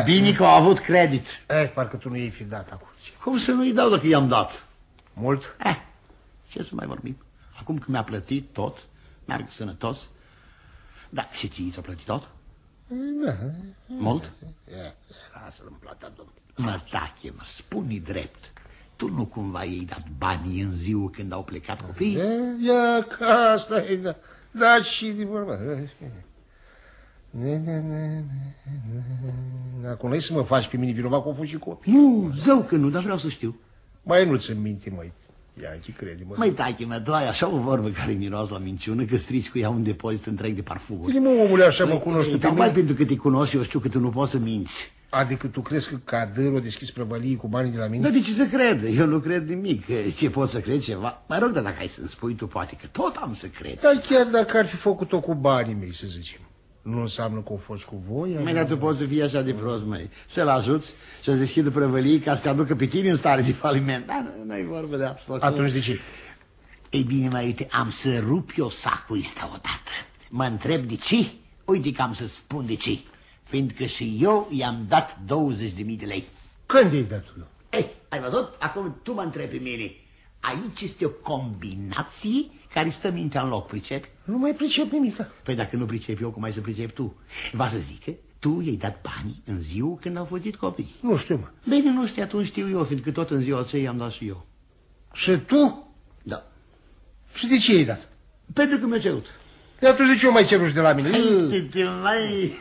Bine că au avut credit. Eh, parcă tu nu i-ai fi dat acum. Cum să nu-i dau dacă i-am dat? Mult? Eh, ce să mai vorbim? Acum că mi-a plătit tot, merg sănătos. Da, și ție ți-a plătit tot? Da. Mult? Ia, lasă-l în plata, domnule. Mă, tache, mă, spune drept. Tu nu cumva i-ai dat banii în ziua când au plecat copiii? Ia, ia că asta e, da. Da, și de vorba. Ne, ne, ne, ne, ne. Acum nu să mă faci pe mine vinovat că au fost și copii. Nu, zău că nu, dar vreau să știu. Mai nu ți minte, măi. Ia, ce crede, mă. Măi, tache, mă, tu ai așa o vorbă care miroase la minciună că strici cu ea un depozit întreg de parfumuri. Bine, mă, omule, așa mă cunoști pe Tocmai mine. pentru că te cunosc și eu știu că tu nu poți să minți. Adică tu crezi că cadărul a deschis prăvălii cu banii de la mine? Dar de ce să cred? Eu nu cred nimic. Ce pot să cred ceva? Mă rog, dar dacă ai să-mi spui tu, poate că tot am să cred. Dar chiar dacă ar fi făcut-o cu banii mei, să zicem. Nu înseamnă că au fost cu voi? Mai dar tu poți să fii așa de prost, măi. Să-l ajuți și să deschidă prăvălii ca să te aducă pe tine în stare de faliment. Dar nu ai vorbă de absolut. Atunci de ce? Ei bine, mai uite, am să rup eu sacul ăsta odată. Mă întreb de ce? Uite că am să spun de ce. Fiindcă și eu i-am dat 20.000 de lei. Când i-ai dat tu? Ei, ai văzut? Acum tu mă întrebi pe mine. Aici este o combinație care stă mintea în loc, pricepi? Nu mai pricep nimic. Păi dacă nu pricepi eu, cum ai să pricepi tu? Va să zică, tu i-ai dat bani în ziua când au fugit copii. Nu știu, mă. Bine, nu știu, atunci știu eu, fiindcă tot în ziua aceea i-am dat și eu. Și tu? Da. Și de ce i-ai dat? Pentru că mi-a cerut. De atunci de ce o mai ceruși de la mine? Hai, te mai,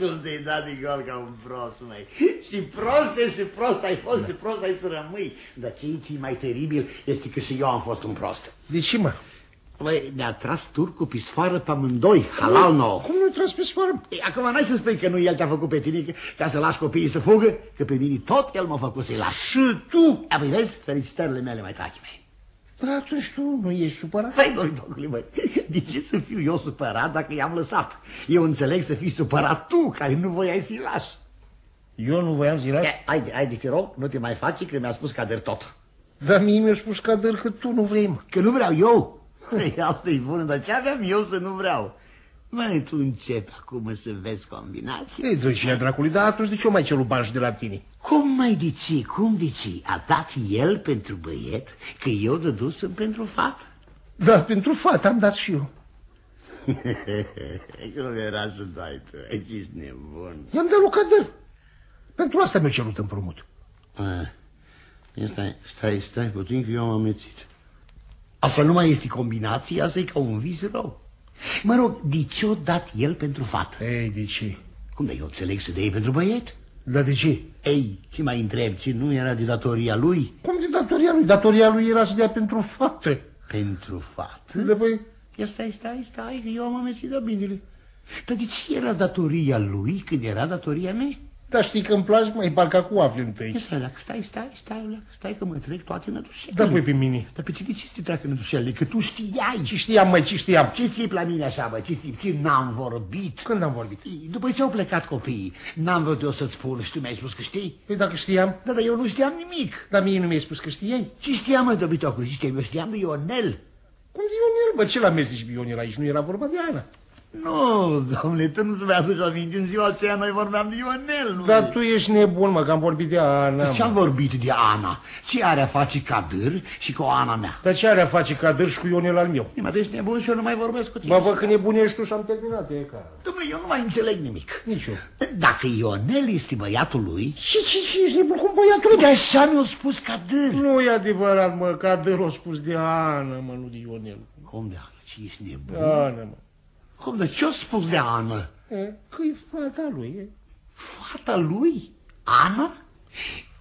cum te-ai dat de gol ca un prost, mai. Și prost ești și prost ai fost și prost ai să rămâi. Dar ce e mai teribil este că și eu am fost un prost. De ce, mă? Băi, ne-a tras turcul pe sfoară pe amândoi, halal nouă. Cum nu tras pe sfoară? Ei, Acum n-ai să spui că nu el te-a făcut pe tine că- ca să lași copiii să fugă, că pe mine tot el m-a făcut să-i lași. Și tu? Apoi vezi, felicitările mele mai tachi mei. Dar atunci tu nu ești supărat? Păi, doi docule, măi, de ce să fiu eu supărat dacă i-am lăsat? Eu înțeleg să fii supărat tu, care nu voiai să-i lași. Eu nu voiam să-i las? E, Haide, haide, te rog, nu te mai faci că mi-a spus Cader tot. Dar mie mi-a spus cadăr că tu nu vrei, mă. Că nu vreau eu. Ei, asta e bun, dar ce aveam eu să nu vreau? Măi, tu începi acum să vezi combinații. Ei, drăcea dracului, dar atunci de ce o mai ceru bani și de la tine? Cum mai de ce, cum de ce? A dat el pentru băiet, că eu dădusem pentru fată? Da, pentru fata am dat și eu. Cum era să dai tu, ești nebun. I-am dat lui cadăr. Pentru asta mi-a cerut împrumut. A, Stai, stai, stai puțin că eu am amețit. Asta nu mai este combinație, asta e ca un vis rău. Mă rog, de ce o dat el pentru fată? Ei, de ce? Cum de eu înțeleg să dai pentru băiet? Dar de ce? Ei, ce mai întreb, ce nu era de datoria lui? Cum de datoria lui? Datoria lui era să dea pentru fată. Pentru fată? De păi, Ia stai, stai, stai, că eu am amețit de binele. Dar de ce era datoria lui când era datoria mea? Dar știi că îmi place mai parcă cu afli întâi. Ia stai, lac, stai, stai, stai, lac, stai că mă trec toate nădușelile. Da, păi pe mine. Dar pe tine ce să te treacă nădușelile? Că tu știai. Ce știam, mai ce știam? Ce țip la mine așa, bă, ce țip? Ce n-am vorbit? Când am vorbit? După ce au plecat copiii, n-am vrut eu să-ți spun și tu mi-ai spus că știi? Păi dacă știam, Da, dar eu nu știam nimic. dar mie nu mi-ai spus că știai. Ce știam, mă, dobitocul? Ce știam? Eu știam de Ionel. Cum de Ionel? Bă, ce la mers zici Ionel aici? Nu era vorba de Ana. Nu, domnule, tu nu-ți mai aduci aminte. În ziua aceea noi vorbeam de Ionel. nu? Dar tu ești nebun, mă, că am vorbit de Ana. Ce am mă. vorbit de Ana? Ce are a face Cadir și cu Ana mea? Dar ce are a face Cadir și cu Ionel al meu? Mă, ești nebun și eu nu mai vorbesc cu tine. Mă, văd că nebunești tu și am terminat, e ca. Domnule, eu nu mai înțeleg nimic. Nici eu. Dacă Ionel este băiatul lui, Și ce și ești nebun cum băiatul de așa mi-a spus Cadir. Nu e adevărat, mă, Cadir a spus de Ana, mă, nu de Ionel. Cum de Ana? Ce ești nebun? Ana, mă. Cum de ce-a spus de Ana? E, că e fata lui, e. Fata lui? Ana?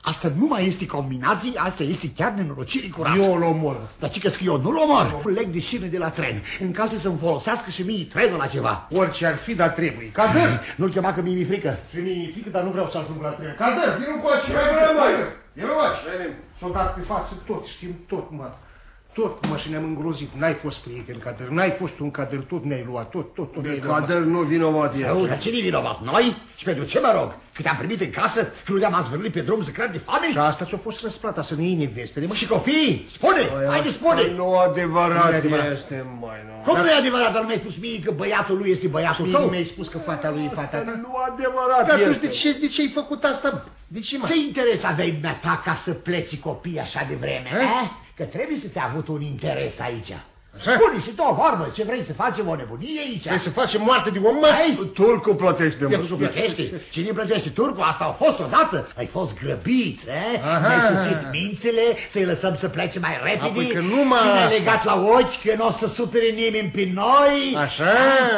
Asta nu mai este combinație, asta este chiar nenorocire curată. Eu îl omor. Dar ce că eu nu-l omor? Leg de șine de la tren. În caz de să-mi folosească și mie trenul la ceva. Orice ar fi, dar trebuie. Cadir! Nu-l chema că mie mi frică. Și mie mi frică, dar nu vreau să ajung la tren. Cadir, vină cu aici, Cadir! Vină cu aici! S-o dat pe față tot, știm tot, mă. Tot, mă, și ne-am îngrozit. N-ai fost prieten, Cadir, n-ai fost un Cadir, tot ne-ai luat, tot, tot, tot ne-ai luat. Cader nu vinovat Sau, este. dar cine e vinovat? Noi? Și pentru ce mă rog? Că te-am primit în casă, că nu te-am azvârlit pe drum să cred de Și foame? asta ți-a fost răsplata, să ne iei nevestele, mă. Și copiii? Spune! Haide, spune! Nu Nu e adevărat adevărat. este, mai nu. Cum nu e adevărat, dar nu mi-ai spus mie că băiatul lui este băiatul Mie nu tău? mi-ai spus că fata lui e fata ta. Nu adevărat Dar atunci de este. ce, de ce ai făcut asta, mă? De ce, mă? Ce interes aveai ta ca să pleci copii așa de vreme, Eh? eh? Că trebuie să fi avut un interes aici. Așa? Spune și tu o vorbă, ce vrei să facem o nebunie aici? Vrei să facem moarte de om, mă? Ai? Turcu plătește, mă. Tu plătești? Cine plătește turcul? Asta a fost odată. Ai fost grăbit, eh? Aha. Ne-ai sucit mințele să-i lăsăm să plece mai repede. Apoi că numai Și ne-ai asta. legat la ochi că nu o să supere nimeni pe noi. Așa,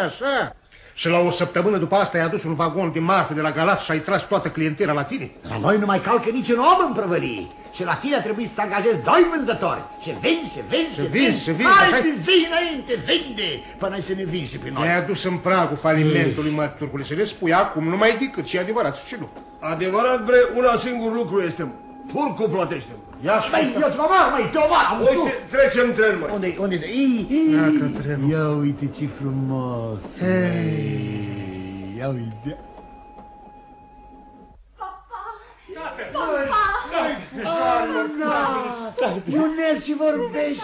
așa. Și la o săptămână după asta ai adus un vagon de marfă de la Galați și ai tras toată clientela la tine? La noi nu mai calcă niciun om în prăvălie. Și la tine a trebuit să angajezi doi vânzători. Și vin, și vin, și vinzi, și vinzi, Hai așa-i? de zi înainte, vinde, până ai să ne vinzi și pe noi. Ne-ai adus în pragul falimentului, mă, turcule, să le spui acum numai decât și adevărat și nu. Adevărat, bre, una singur lucru este, mă. Turcu plătește, mă. Ia Măi, eu te omor, măi, te omor, am văzut. Uite, trecem tren, mă. Unde, unde, Ii, ii. Ia uite ce frumos. Hei, ia uite. Ionel, ce vorbești?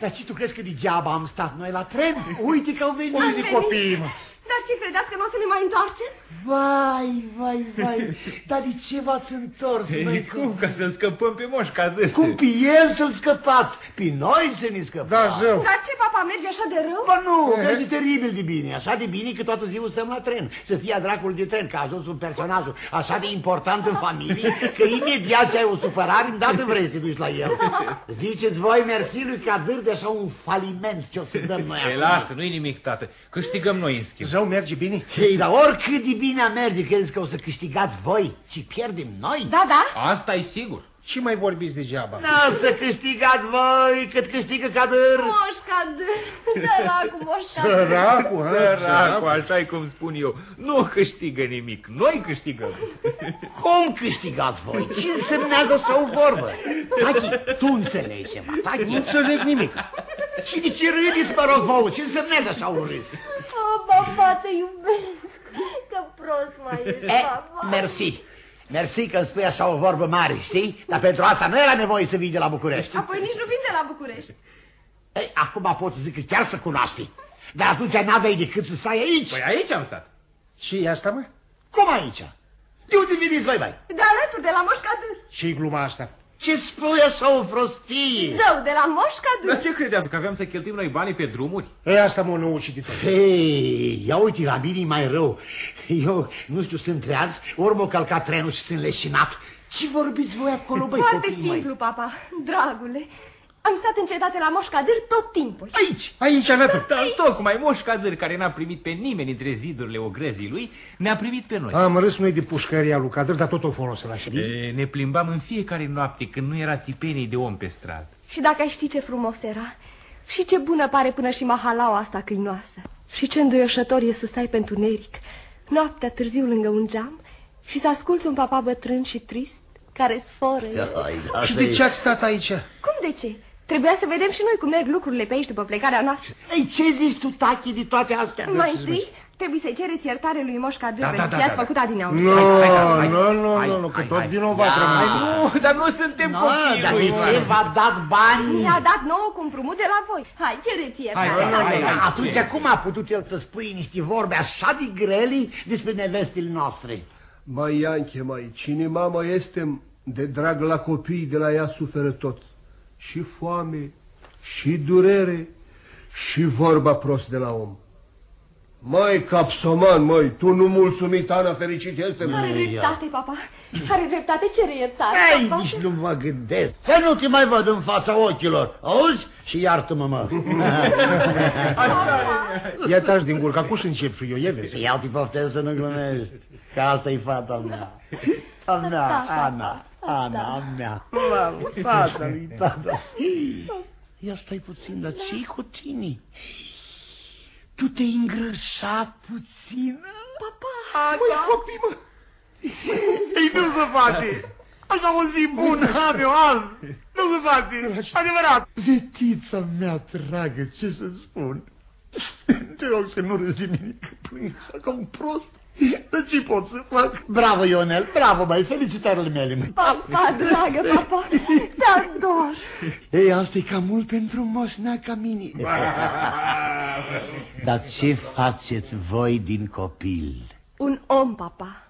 Dar ce tu crezi că degeaba am stat noi la tren? Uite că au venit. Am venit. Copiii, mă. Dar ce credeți că nu o să ne mai întoarcem? Vai, vai, vai. Dar de ce v-ați întors, măi? Ei, cum? Ca să scăpăm pe Moș Cadir. Cum pe el să-l scăpați? Pe noi să ne scăpați? Da, zău. Dar ce, papa, merge așa de rău? Bă, nu, merge teribil de bine, așa de bine că toată ziua stăm la tren. Să fie a dracul de tren, că a ajuns un personaj așa de important în familie, că imediat ce ai o supărare, îndată vrei să te duci la el. Ziceți voi, mersi lui Cadir de așa un faliment ce o să dăm noi Ei, acum. lasă, nu-i nimic, tată. Câștigăm noi, în schimb. Zău, merge bine? Hei, dar oricât de bine a merge, credeți că o să câștigați voi și pierdem noi? Da, da. asta e sigur. Ce mai vorbiți degeaba? Da, să câștigați voi cât câștigă Cadir. Moș Cadir, săracul Moș Cadir. Săracul, ha? Săracul, așa e cum spun eu. Nu câștigă nimic, noi câștigăm. Cum câștigați voi? Ce însemnează așa o vorbă? Tachi, tu înțelegi ceva, Tachi? Nu înțeleg nimic. Și de ce râdeți, mă rog, vouă? Ce însemnează așa un râs? Oh, papa, te iubesc. Că prost mai ești, E, papa. mersi. Mersi că îmi spui așa o vorbă mare, știi? Dar pentru asta nu era nevoie să vii de la București. Apoi nici nu vin de la București. Ei, acum pot să zic că chiar să cunoaște. Dar atunci n-aveai decât să stai aici. Păi aici am stat. Și e asta, mă? Cum aici? De unde veniți voi, mai? De alături de la Moș Cadir. Și gluma asta. Ce spui așa o prostie? Zău, de la Moș Cadir. Dar ce credeam? Că aveam să cheltuim noi banii pe drumuri? E asta mă nou și de tot. Hei, ia uite, la mine e mai rău. Eu, nu știu, sunt treaz, ori m-a călcat trenul și sunt leșinat. Ce vorbiți voi acolo, băi, Foarte copiii simplu, mei? papa, dragule. Am stat în cetate la Moș Cadir tot timpul. Aici. Aici, alături. Dar tocmai Moș Cadir, care n-a primit pe nimeni între zidurile ogrăzii lui, ne-a primit pe noi. Am râs noi de pușcăria lui Cadr, dar tot o folosim la ședin. E, ne plimbam în fiecare noapte când nu era țipenii de om pe stradă. Și dacă ai ști ce frumos era Și ce bună pare până și mahalaua asta câinoasă Și ce înduioșător e să stai pentru neric Noaptea târziu lângă un geam Și să asculți un papa bătrân și trist Care sforă Hai, Și de ce ați stat aici? Cum de ce? Trebuia să vedem și noi cum merg lucrurile pe aici după plecarea noastră Ei, ce zici tu, Tachi, de toate astea? Mai întâi trebuie să-i cereți iertare lui Moș Cadir Da, pentru da, ce da, ați da, făcut adineauri. Nu, hai, hai, hai, nu, nu, hai, nu, nu, că hai, tot hai. vinovat Ia. rămâne. Nu, dar nu suntem No, copii dar lui. de ce v-a dat bani? Mi-a dat nouă cu împrumut de la voi. Hai, cereți iertare. Hai, hai, hai, hai. Atunci cum a putut el să spui niște vorbe așa de greli despre nevestile noastre? Mai Ianche, mai, cine mama este de drag la copii, de la ea suferă tot. Și foame, și durere, și vorba prost de la om. Măi, capsoman, măi, tu nu mulțumit, Ana, fericit este? Are dreptate, papa. Are dreptate, cere iertare, Ei, papa. nici nu mă gândesc. Să nu te mai văd în fața ochilor. Auzi? Și iartă-mă, mă. Ia taci din gură, acum și încep și eu, e vezi. Ia te poftez să nu glumești. Că asta e fata mea. A mea, Ana. Ana, a mea. Mamă, fata lui tata. Ia stai puțin, dar ce cu tine? Tu te-ai îngrășat puțin? Papa, Măi, copii, mă! Ei, nu se poate! Așa o zi bună am eu azi! Nu se poate! Adevărat! Fetița mea dragă, ce să spun? Te rog să nu râzi de mine, că plâng așa ca un prost. Dar ce pot să fac? Bravo, Ionel, bravo, mai felicitările mele, măi. papa, dragă, papa, te ador. Ei, asta e cam mult pentru moșnea ca mine. Dar ce faceți voi din copil? Un om, papa.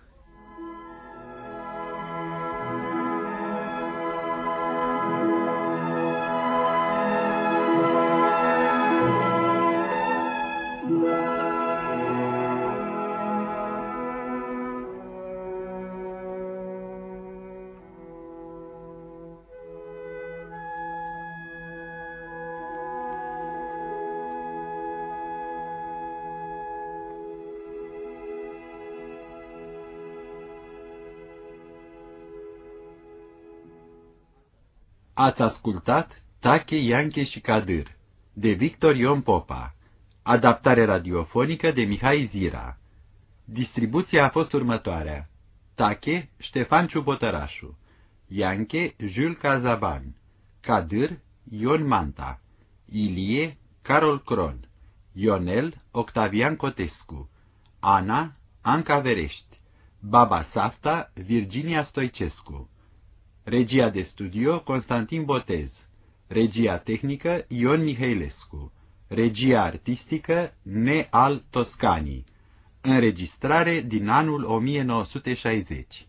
Ați ascultat Tache, Ianche și Cadâr de Victor Ion Popa, adaptare radiofonică de Mihai Zira. Distribuția a fost următoarea. Tache, Ștefan Ciubotărașu, Ianche, Jules Cazaban, Cadâr, Ion Manta, Ilie, Carol Cron, Ionel, Octavian Cotescu, Ana, Anca Verești, Baba Safta, Virginia Stoicescu. Regia de studio Constantin Botez. Regia tehnică Ion Mihailescu. Regia artistică Neal Toscani. Înregistrare din anul 1960.